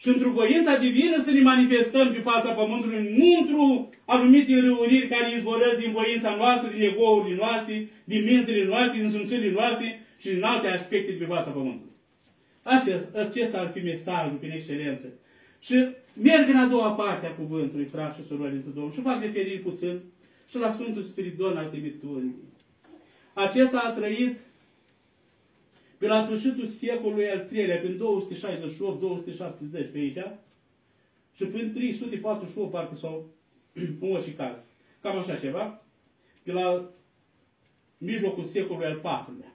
și într-o voința divină să ne manifestăm pe fața Pământului, nu într-o anumite râuriri care izvorăsc din voința noastră, din egourile noastre, din mințile noastre, din simțirile noastre și din alte aspecte de pe fața Pământului. Acesta, acesta ar fi mesajul prin excelență. Și merg în a doua parte a cuvântului, frați și surori într Domnul, și fac referiri puțin și la Sfântul Spiridon al Timiturii. Acesta a trăit pe la sfârșitul secolului al III-lea, prin 268-270 pe aici, și prin 348 parcă sau în orice caz. Cam așa ceva. Pe la mijlocul secolului al IV-lea.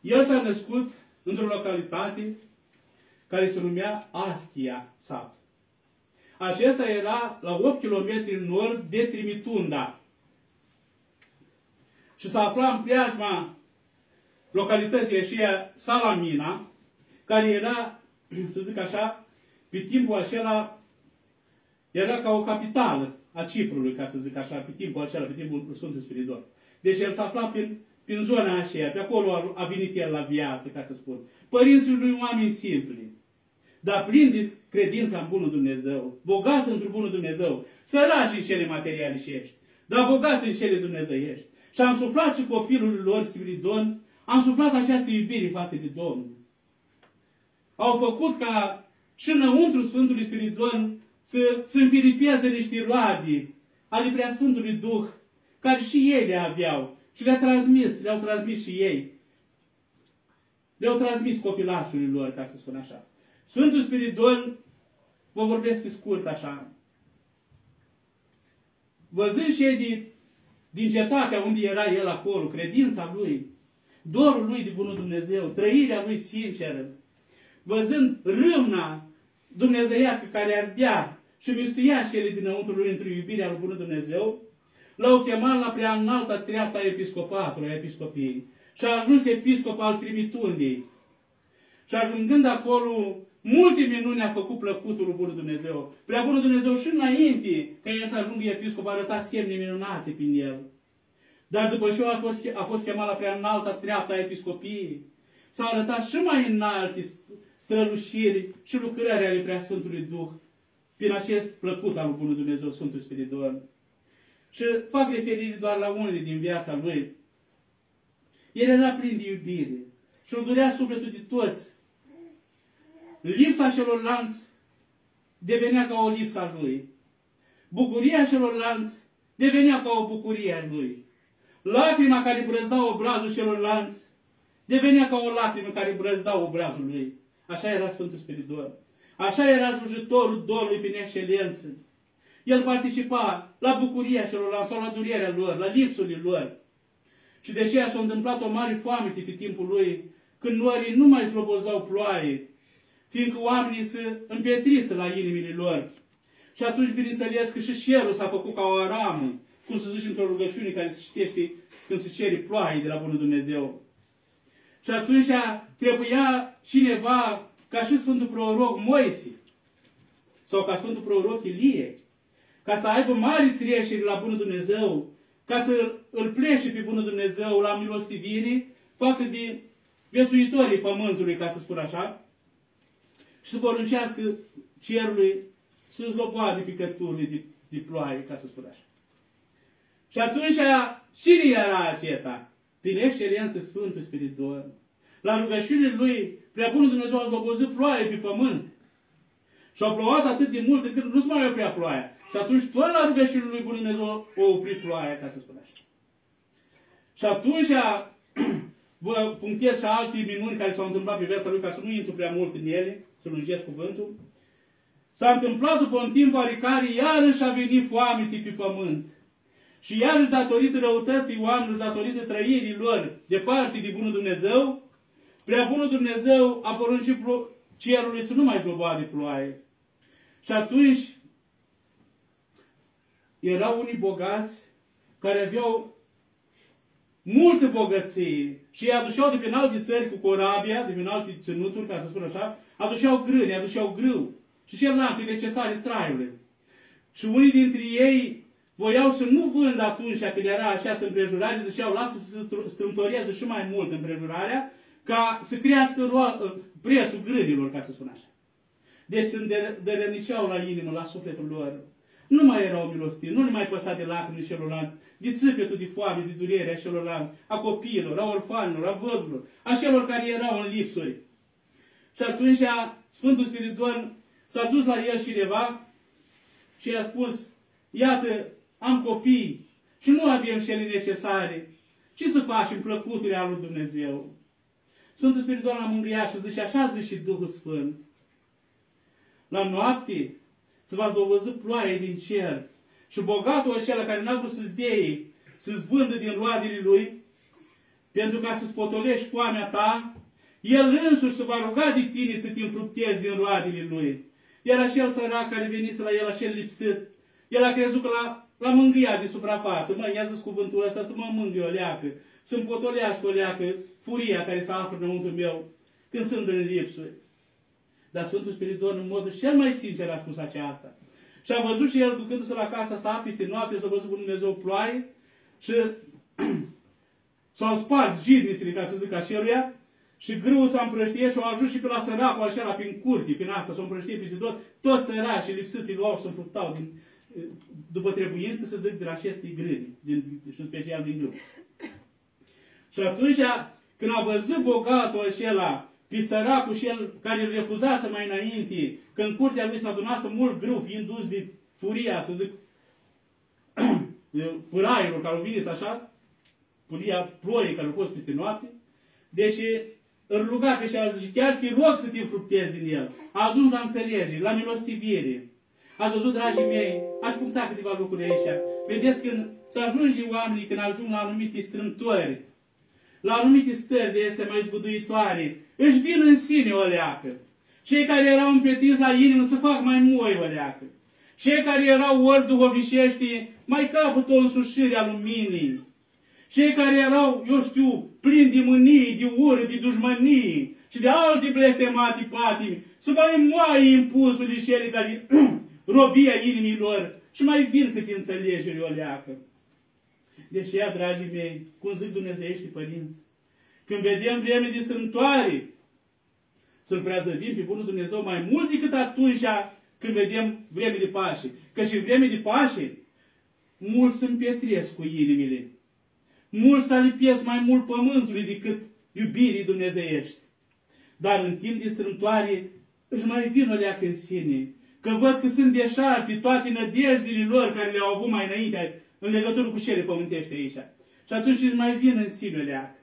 El s-a născut într-o localitate care se numea Aschia sat. Acesta era la 8 km în nord de Trimitunda, și s-a aflat în preajma localității aceea Salamina, care era, să zic așa, pe timpul acela, era ca o capitală a Ciprului, ca să zic așa, pe timpul acela, pe timpul Sfântului Spiridon. Deci el s-a aflat prin, prin zona aceea, pe acolo a, a venit el la viață, ca să spun. Părinții lui oameni simpli, dar plini de credința în Bunul Dumnezeu, bogați într-un Bunul Dumnezeu, sărași în cele materialișești, dar bogați în cele dumnezeiești. Și am suflat și copilul lor, Spiridon, am suflat această iubire față de Domnul. Au făcut ca și înăuntru Sfântului Spiridon să, să înfiripieze niște roade ale Preasfântului Duh, care și ei le aveau și le-a transmis, le-au transmis și ei. Le-au transmis copilașului lor, ca să spun așa. Sfântul Spiridon, vă vorbesc pe scurt așa, văzând ședii din cetatea unde era el acolo, credința lui, dorul lui de bunul Dumnezeu, trăirea lui sinceră, văzând râmna dumnezeiască care ardea și mistuia cele dinăuntru lui într iubirea lui bunul Dumnezeu, l-au chemat la prea înalta treapta episcopatului, a episcopiei. Și a ajuns episcop al Trimitundei. Și ajungând acolo, multe minuni a făcut plăcutul lui Bunul Dumnezeu. Prea Bunul Dumnezeu și înainte, ca el să ajungă episcop, a arătat semne minunate prin el. Dar după ce a fost, a fost chemat la prea înalta treapta a episcopiei, s-a arătat și mai înalte strălușiri și lucrări ale prea Sfântului Duh prin acest plăcut al lui Bunul Dumnezeu, Sfântul Spiritul. Și fac referire doar la unele din viața lui. El era plin de iubire și îl durea sufletul de toți. Lipsa celorlalți devenea ca o lipsă a lui. Bucuria celorlalți devenea ca o bucurie a lui. Lacrima care brăzda obrazul celorlalți devenea ca o lacrimă care brăzda obrazul lui. Așa era Sfântul Spiritul. Așa era slujitorul Domnului prin excelență. El participa la bucuria celorlalți sau la durerea lor, la lipsurile lor. Și de aceea s-a întâmplat o mare foame pe timpul lui, când norii nu mai slobozau ploaie, fiindcă oamenii se împietrise la inimile lor. Și atunci, bineînțeles, că și șerul s-a făcut ca o aramă, cum se zice într-o rugăciune care se citește când se cere ploaie de la Bunul Dumnezeu. Și atunci trebuia cineva, ca și Sfântul Proroc Moise, sau ca Sfântul Proroc Ilie, ca să aibă mari trecerii la Bunul Dumnezeu, ca să îl plece pe Bunul Dumnezeu la milostivire față de viețuitorii pământului, ca să spun așa, și să poruncească cerului să zloboade picăturile de, de ploaie, ca să spun așa. Și atunci, cine era acesta? Prin excelență Sfântul Spiritul. La rugăciunile lui, prea bunul Dumnezeu a zlobozit ploaie pe pământ. Și a plouat atât de mult încât nu se mai oprea ploaia. Și atunci tot la rugăciunile lui Bunul Dumnezeu o oprit ploaia, ca să spun așa. Și atunci vă punctez și alte minuni care s-au întâmplat pe viața lui, ca să nu intru prea mult în ele, să lungesc cuvântul. S-a întâmplat după un timp oarecare, iarăși a venit foamete pe pământ. Și iarăși datorită răutății oamenilor, datorită trăirii lor departe de Bunul Dumnezeu, prea Bunul Dumnezeu a poruncit cerului să nu mai zloboare ploaie. Și atunci erau unii bogați care aveau multe bogăție și îi aduceau de prin alte țări cu corabia, de prin alte ținuturi, ca să spun așa, aduceau grâni, aduceau grâu și celelalte necesare traiului. Și unii dintre ei voiau să nu vândă atunci când era această împrejurare, ziceau, lasă să se strâmtoreze și mai mult împrejurarea, ca să crească prețul grânilor, ca să spun așa. Deci se dărăniceau la inimă, la sufletul lor. Nu mai erau milostivi, nu le mai păsa de lacrimile celorlalți, de țâpetul de foame, de durere a celorlalți, a copiilor, a orfanilor, a vădurilor, a celor care erau în lipsuri. Și atunci Sfântul Spiritul s-a dus la el cineva și i-a spus, iată, am copii și nu avem cele necesare. Ce să facem plăcuturile al lui Dumnezeu? Sfântul Spiritul l-a mângâiat și zice, așa zice Duhul Sfânt. La noapte să v-ați dovăzit ploaie din cer și bogatul acela care n-a vrut să-ți deie, să-ți vândă din roadele lui, pentru ca să-ți potolești foamea ta, el însuși se va ruga de tine să te înfructezi din roadele lui. Iar acel sărac care venise la el, acel lipsit, el a crezut că l-a, l-a mângâiat de suprafață. Mă, ia zis cuvântul ăsta să mă mângâie o leacă, să-mi potolească o leacă furia care se află înăuntru meu când sunt în lipsuri. Dar Sfântul Spiritul în modul cel mai sincer a spus aceasta. Și a văzut și el ducându-se la casa sa peste noapte, s-a văzut cu Dumnezeu ploaie și s-au spart jidnițile, ca să zic așa, și grâul s-a împrăștiet și au ajuns și pe la săracul acela, prin curte, prin asta, s-au împrăștiet peste tot, toți săraci lipsiții luau și se înfructau din, după trebuință, să zic, de la aceste grâni, din, și în special din grâu. Și atunci, când a văzut bogatul acela pe săracul și el care îl refuzase mai înainte, când în curtea lui s-a adunat mult grâu, fiind dus de furia, să zic, pâraiilor care au venit așa, furia ploii care au fost peste noapte, deci îl ruga pe și zice, chiar te rog să te înfructezi din el. A ajuns la înțelegere, la milostivire. Ați văzut, dragii mei, aș puncta câteva lucruri aici. Vedeți când să ajungi oamenii, când ajung la anumite strâmtori, la anumite stări de este mai zbuduitoare, își vin în sine o leacă. Cei care erau împetinți la inimă să fac mai moi o leacă. Cei care erau ori duhovnicești mai capătă o însușire a luminii. Cei care erau, eu știu, plini de mânii, de ură, de dușmănii și de alte blestemate patimi, să mai moaie impulsul de cele care robia inimilor și mai vin câte înțelegeri o leacă. Deci, ea, dragii mei, cum zic dumnezeiești părinți, când vedem vreme de strântoare, să-L preazăvim pe Bunul Dumnezeu mai mult decât atunci când vedem vreme de Pașe. Că și vreme de Pașe, mulți se împietresc cu inimile. Mulți se alipesc mai mult pământului decât iubirii dumnezeiești. Dar în timp de strântoare își mai vin o leacă în sine. Că văd că sunt deșarte toate nădejdile lor care le-au avut mai înainte în legătură cu cele pământești aici. Și atunci își mai vin în sine o leacă.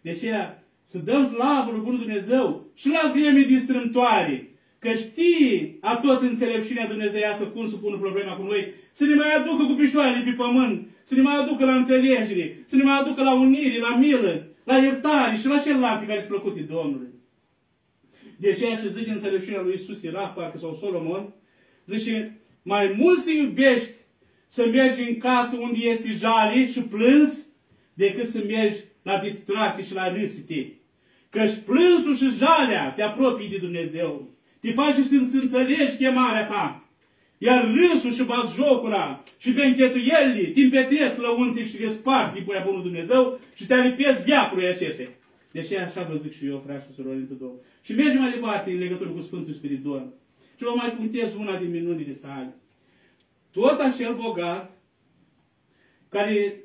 De aceea să dăm slavă lui Bunul Dumnezeu și la vreme de strântoare. Că știe a tot înțelepciunea dumnezeiasă cum să pună problema cu noi, să ne mai aducă cu pișoarele pe pământ, să ne mai aducă la înțelegere, să ne mai aducă la unire, la milă, la iertare și la celelalte care sunt plăcute Domnului. De aceea și zice înțelepciunea lui Iisus era, parcă sau Solomon, zice, mai mult să iubești să mergi în casă unde este jale și plâns, decât să mergi la distracție și la râsite. Căci plânsul și jalea te apropii de Dumnezeu. Te face să înțelegi chemarea ta. Iar râsul și jocura și benchetuielile te împetresc la untic și despart din puia Bunul Dumnezeu și te alipezi viacului acestea. Deci așa vă zic și eu, frate și surori, două. Și mergem mai departe în legătură cu Sfântul Spiritul. Și vă mai puntez una din minunile sale. Tot acel bogat, care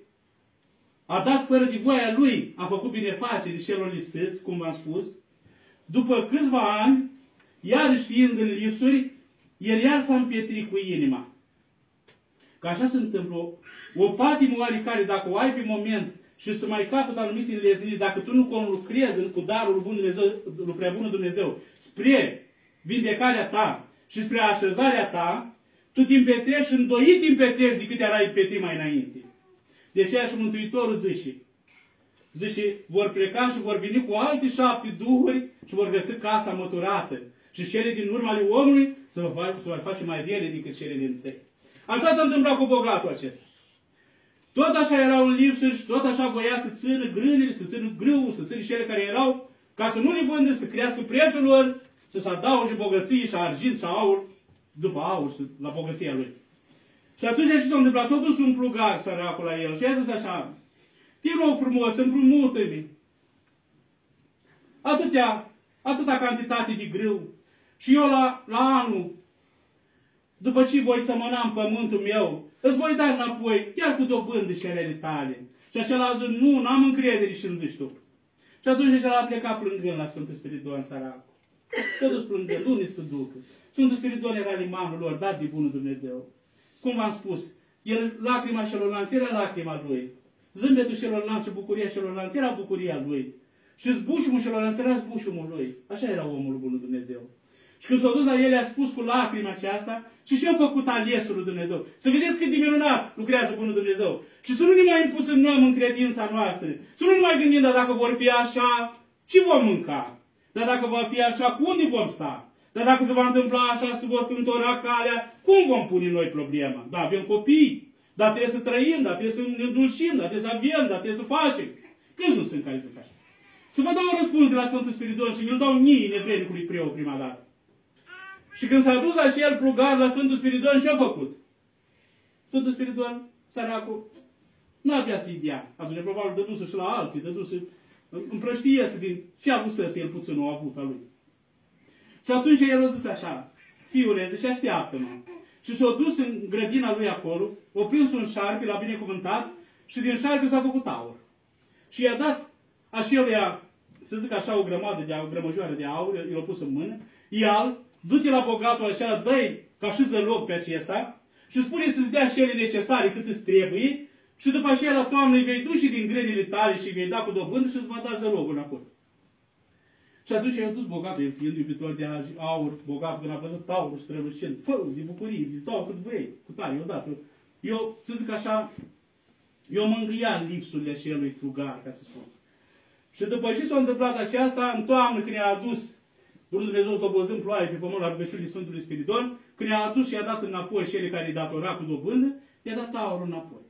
a dat fără de voia lui, a făcut binefaceri celor lipsiți, cum v-am spus, după câțiva ani, iarăși fiind în lipsuri, el iar s-a împietrit cu inima. Că așa se întâmplă. O patimă oarecare, dacă o ai pe moment și să mai capăt anumite înlezniri, dacă tu nu conlucrezi cu darul Bun Dumnezeu, lui prea bunul Dumnezeu, spre vindecarea ta și spre așezarea ta, tu te împetrești îndoit te împetrești decât erai împetrit mai înainte. De aceea și Mântuitorul zice, zice, vor pleca și vor veni cu alte șapte duhuri și vor găsi casa măturată. Și cele din urma lui omului să vă face, să vă face mai rele decât cele din tăi. Așa s-a întâmplat cu bogatul acesta. Tot așa erau în lipsuri și tot așa voia să țină grânile, să țină grâu, să țină cele care erau, ca să nu le vândă, să crească prețul lor, să se adauge bogății și argint și aur, după aur, la bogăția lui. Și atunci ce s-a întâmplat? S-a dus un plugar săracul la el și a zis așa, te rog frumos, împrumută-mi. Atâtea, atâta cantitate de grâu. Și eu la, la anul, după ce voi sămăna în pământul meu, îți voi da înapoi, chiar cu dobândă și alele tale. Și așa a zis, nu, n-am încredere și îmi zici tu. Și atunci acela a plecat plângând la Sfântul Spiritul săracul. S-a dus plângând, unde se ducă? Sfântul Spiritul era limanul lor, dat de bunul Dumnezeu. Cum v-am spus, el, lacrima celorlalți era lacrima lui. Zâmbetul celorlalți și bucuria celorlalți era bucuria lui. Și zbușumul celorlalți era zbușumul lui. Așa era omul bunul Dumnezeu. Și când s-a dus la el, a spus cu lacrima aceasta, și ce a făcut alesul lui Dumnezeu? Să vedeți cât de minunat lucrează Bunul Dumnezeu. Și să nu ne mai impusăm în credința noastră. Să nu ne mai gândim, dar dacă vor fi așa, ce vom mânca? Dar dacă va fi așa, cu unde vom sta? Dar dacă se va întâmpla așa, să vă strântora calea, cum vom pune noi problema? Da, avem copii, dar trebuie să trăim, dar trebuie să ne îndulșim, dar trebuie să avem, dar trebuie să facem. Câți nu sunt care zic așa? Să vă dau un răspuns de la Sfântul Spiritul și mi-l dau nii nevrednicului preot prima dată. Și când s-a dus așa el plugar la Sfântul Spiritul, ce a făcut? Sfântul Spiritul, săracul, nu avea să-i dea. Atunci probabil dăduse și la alții, dăduse, împrăștie din ce a avut să el puțin nu a avut a lui. Și atunci el a zis așa, fiule, zice, așteaptă-mă. Și s-a dus în grădina lui acolo, a prins un șarpe, l-a binecuvântat și din șarpe s-a făcut aur. Și i-a dat așa, să zic așa, o grămadă de aur, grămăjoare de aur, i-a pus în mână, ial, du-te la bogatul așa, dă ca și zăloc pe acesta și spune să-ți dea cele necesare cât îți trebuie și după aceea la toamnă îi vei duce din grădile tale și îi vei da cu dobândă și îți va da zălogul înapoi. Și atunci i-a dus bogatul, el fiind iubitor de aur, bogatul, când a văzut aurul strălucind, fă de bucurie, îți dau cât vrei, cu tare, odată. eu, să zic așa, eu mă îngâia lipsurile acelui frugar, ca să spun. Și după ce s-a întâmplat aceasta, în toamnă, când i-a adus Bunul Dumnezeu dobozând ploaie pe pământ la rugăciunii Sfântului Spiridon, când i-a adus și i-a dat înapoi cele care îi datora cu dobândă, i-a dat aurul înapoi.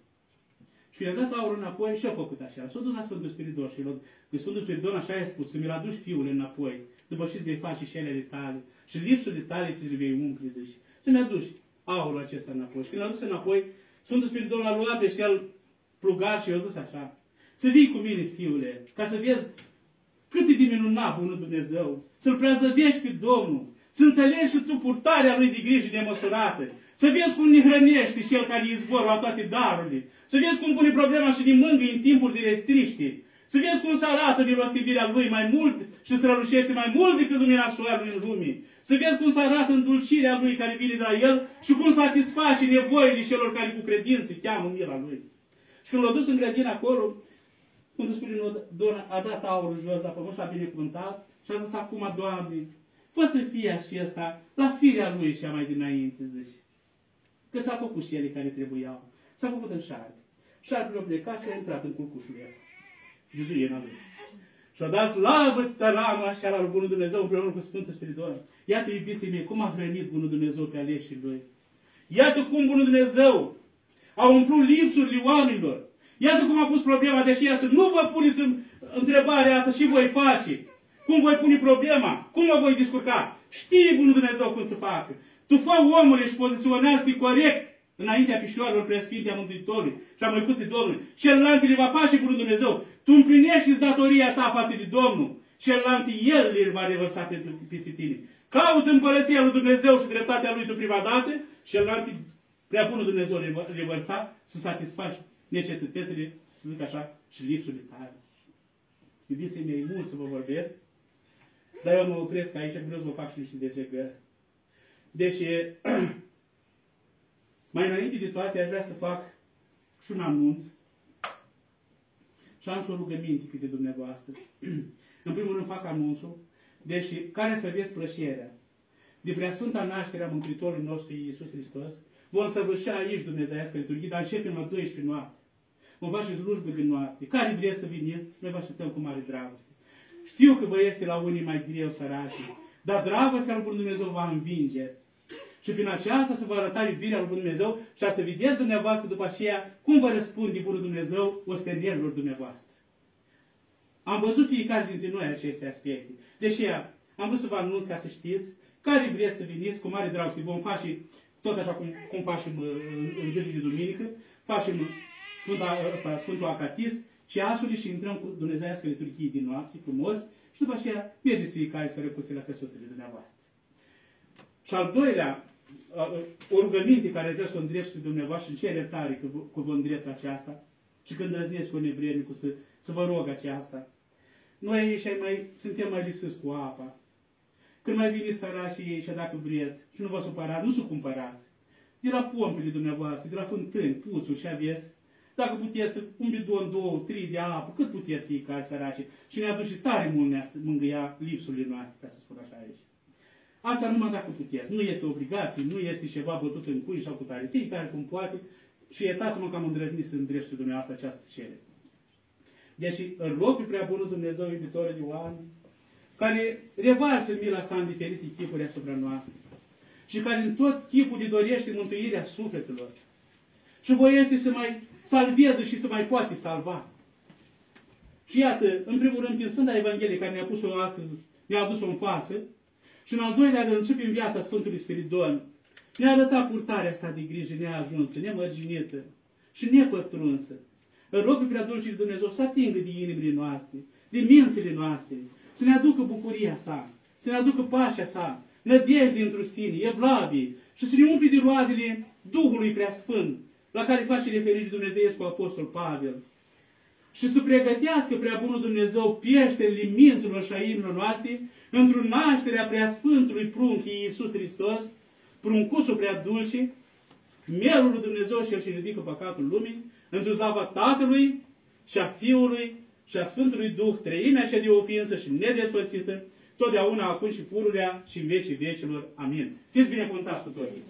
Și i-a dat aurul înapoi și a făcut așa. S-a dus la Sfântul Spiridon și că Sfântul Spiridon așa i-a spus, să mi-l aduci fiul înapoi, după ce îți vei face și ele tale. Și lipsurile tale ți le vei umple, zici. Să-mi aduci aurul acesta înapoi. Și când l-a dus înapoi, Sfântul Spiridon l-a luat pe el plugar și i-a zis așa, să vii cu mine, fiule, ca să vezi cât e de minunat Bunul Dumnezeu, să-L preazăvești pe Domnul, să înțelegi și tu purtarea Lui de grijă nemăsurată, să vezi cum ne hrănește Cel care e izvorul la toate darurile, să vezi cum pune problema și ne mângâie în timpuri de restriște, să vezi cum se arată milostivirea Lui mai mult și strălușește mai mult decât lumina soarelui în lume. Să vezi cum se arată îndulcirea Lui care vine de la El și cum satisface nevoile celor care cu credință cheamă mila Lui. Și când l-a dus în grădină acolo, unde spune a dat aurul jos la pământ și a binecuvântat și a zis acum, Doamne, fă să fie acesta la firea lui și mai dinainte, zice. Că s-a făcut și ele care trebuiau. S-a făcut în șarpe. Șarpele a plecat și a intrat în culcușul el. Juzuiena lui. Și a dat slavă țăranul așa la Bunul Dumnezeu împreună cu Sfântul Spiritul. Iată, iubiții mei, cum a hrănit Bunul Dumnezeu pe aleșii lui. Iată cum Bunul Dumnezeu a umplut lipsurile oamenilor. Iată cum a pus problema de aceea să nu vă puneți întrebarea asta și voi face. Cum voi pune problema? Cum mă voi descurca? Știi Bunul Dumnezeu cum să facă. Tu fă omule și poziționează-te corect înaintea pișoarelor preasfinte a Mântuitorului și a Măicuții Domnului. Celălalt le va face Bunul Dumnezeu. Tu împlinești datoria ta față de Domnul. Celălalt El le va revărsa pentru peste tine. Caută împărăția lui Dumnezeu și dreptatea lui tu prima dată, celălalt prea bunul Dumnezeu le revărsa să satisfaci necesitățile, să zic așa, și lipsurile tale. Iubiții mei, mult să vă vorbesc, dar eu mă opresc aici, vreau să vă fac și niște deslegări. Deci, mai înainte de toate, aș vrea să fac și un anunț și am și o rugăminte câte dumneavoastră. În primul rând fac anunțul, deci care să vezi plăcerea de preasfânta nașterea Mântuitorului nostru Iisus Hristos, vom săvârși aici Dumnezeiască liturghie, dar începem la 12 noapte. Vom face slujbă de noapte. Care vreți să veniți? Noi vă așteptăm cu mare dragoste. Știu că vă este la unii mai greu săraci, dar dragostea lui Dumnezeu va învinge. Și prin aceasta să vă arăta iubirea lui Dumnezeu și a să vedeți dumneavoastră după aceea cum vă răspunde Bunul Dumnezeu ostenierilor dumneavoastră. Am văzut fiecare dintre noi aceste aspecte. Deci am vrut să vă anunț ca să știți care vreți să veniți cu mare dragoste. Vom face tot așa cum, cum facem uh, în, în zilele de duminică, facem Sfânta, ăsta, Sfântul Acatist, ceasului și intrăm cu Dumnezeiască liturghie din noapte, frumos, și după aceea mergeți fiecare să răpuse la căsuțele dumneavoastră. Și al doilea, o rugăminte care vreau să o îndrept pe dumneavoastră și ce tare că, că vă îndrept aceasta și când răznesc cu nevrednicul să, să vă rog aceasta. Noi aici mai, suntem mai lipsiți cu apa. Când mai vine săracii și dacă vreți și nu vă supărați, nu să cumpărați. De la pompele dumneavoastră, de la fântâni, puțuri și aveți, dacă puteți să un bidon, două, trei de apă, cât puteți fiecare săraci și ne aduceți tare mult ne mângâia lipsurile noastre, ca să spun așa aici. Asta numai dacă puteți. Nu este obligație, nu este ceva bătut în cui sau cu tare. Fiecare cum poate și iertați-mă că am îndrăznit să îndrept dumneavoastră această cerere. Deci îl rog pe prea bunul Dumnezeu, iubitorul de oameni, care revarsă mila sa în diferite chipuri asupra noastră și care în tot chipul îi dorește mântuirea sufletelor și voiește să mai salveze și să mai poate salva. Și iată, în primul rând, prin Sfânta Evanghelie care ne-a pus-o astăzi, ne-a adus-o în față, și în al doilea rând, și prin viața Sfântului Spiridon, ne-a arătat purtarea sa de grijă neajunsă, nemărginită și nepătrunsă. Îl rog pe prea dulcii Dumnezeu să atingă de inimile noastre, de mințile noastre, să ne aducă bucuria sa, să ne aducă pașa sa, nădejde într sine, evlavie și să ne umple de roadele Duhului Preasfânt, la care face referire Dumnezeu cu Apostol Pavel. Și să pregătească prea bunul Dumnezeu pieșterile minților și a inimilor noastre într-o naștere a preasfântului prunc Iisus Hristos, pruncuțul prea dulce, mielul lui Dumnezeu și el și ridică păcatul lumii, într-o slava Tatălui și a Fiului și a Sfântului Duh, treimea și de o ființă și nedesfățită, totdeauna, acum și pururea și în vecii vecilor. Amin. Fiți binecuvântați cu toții!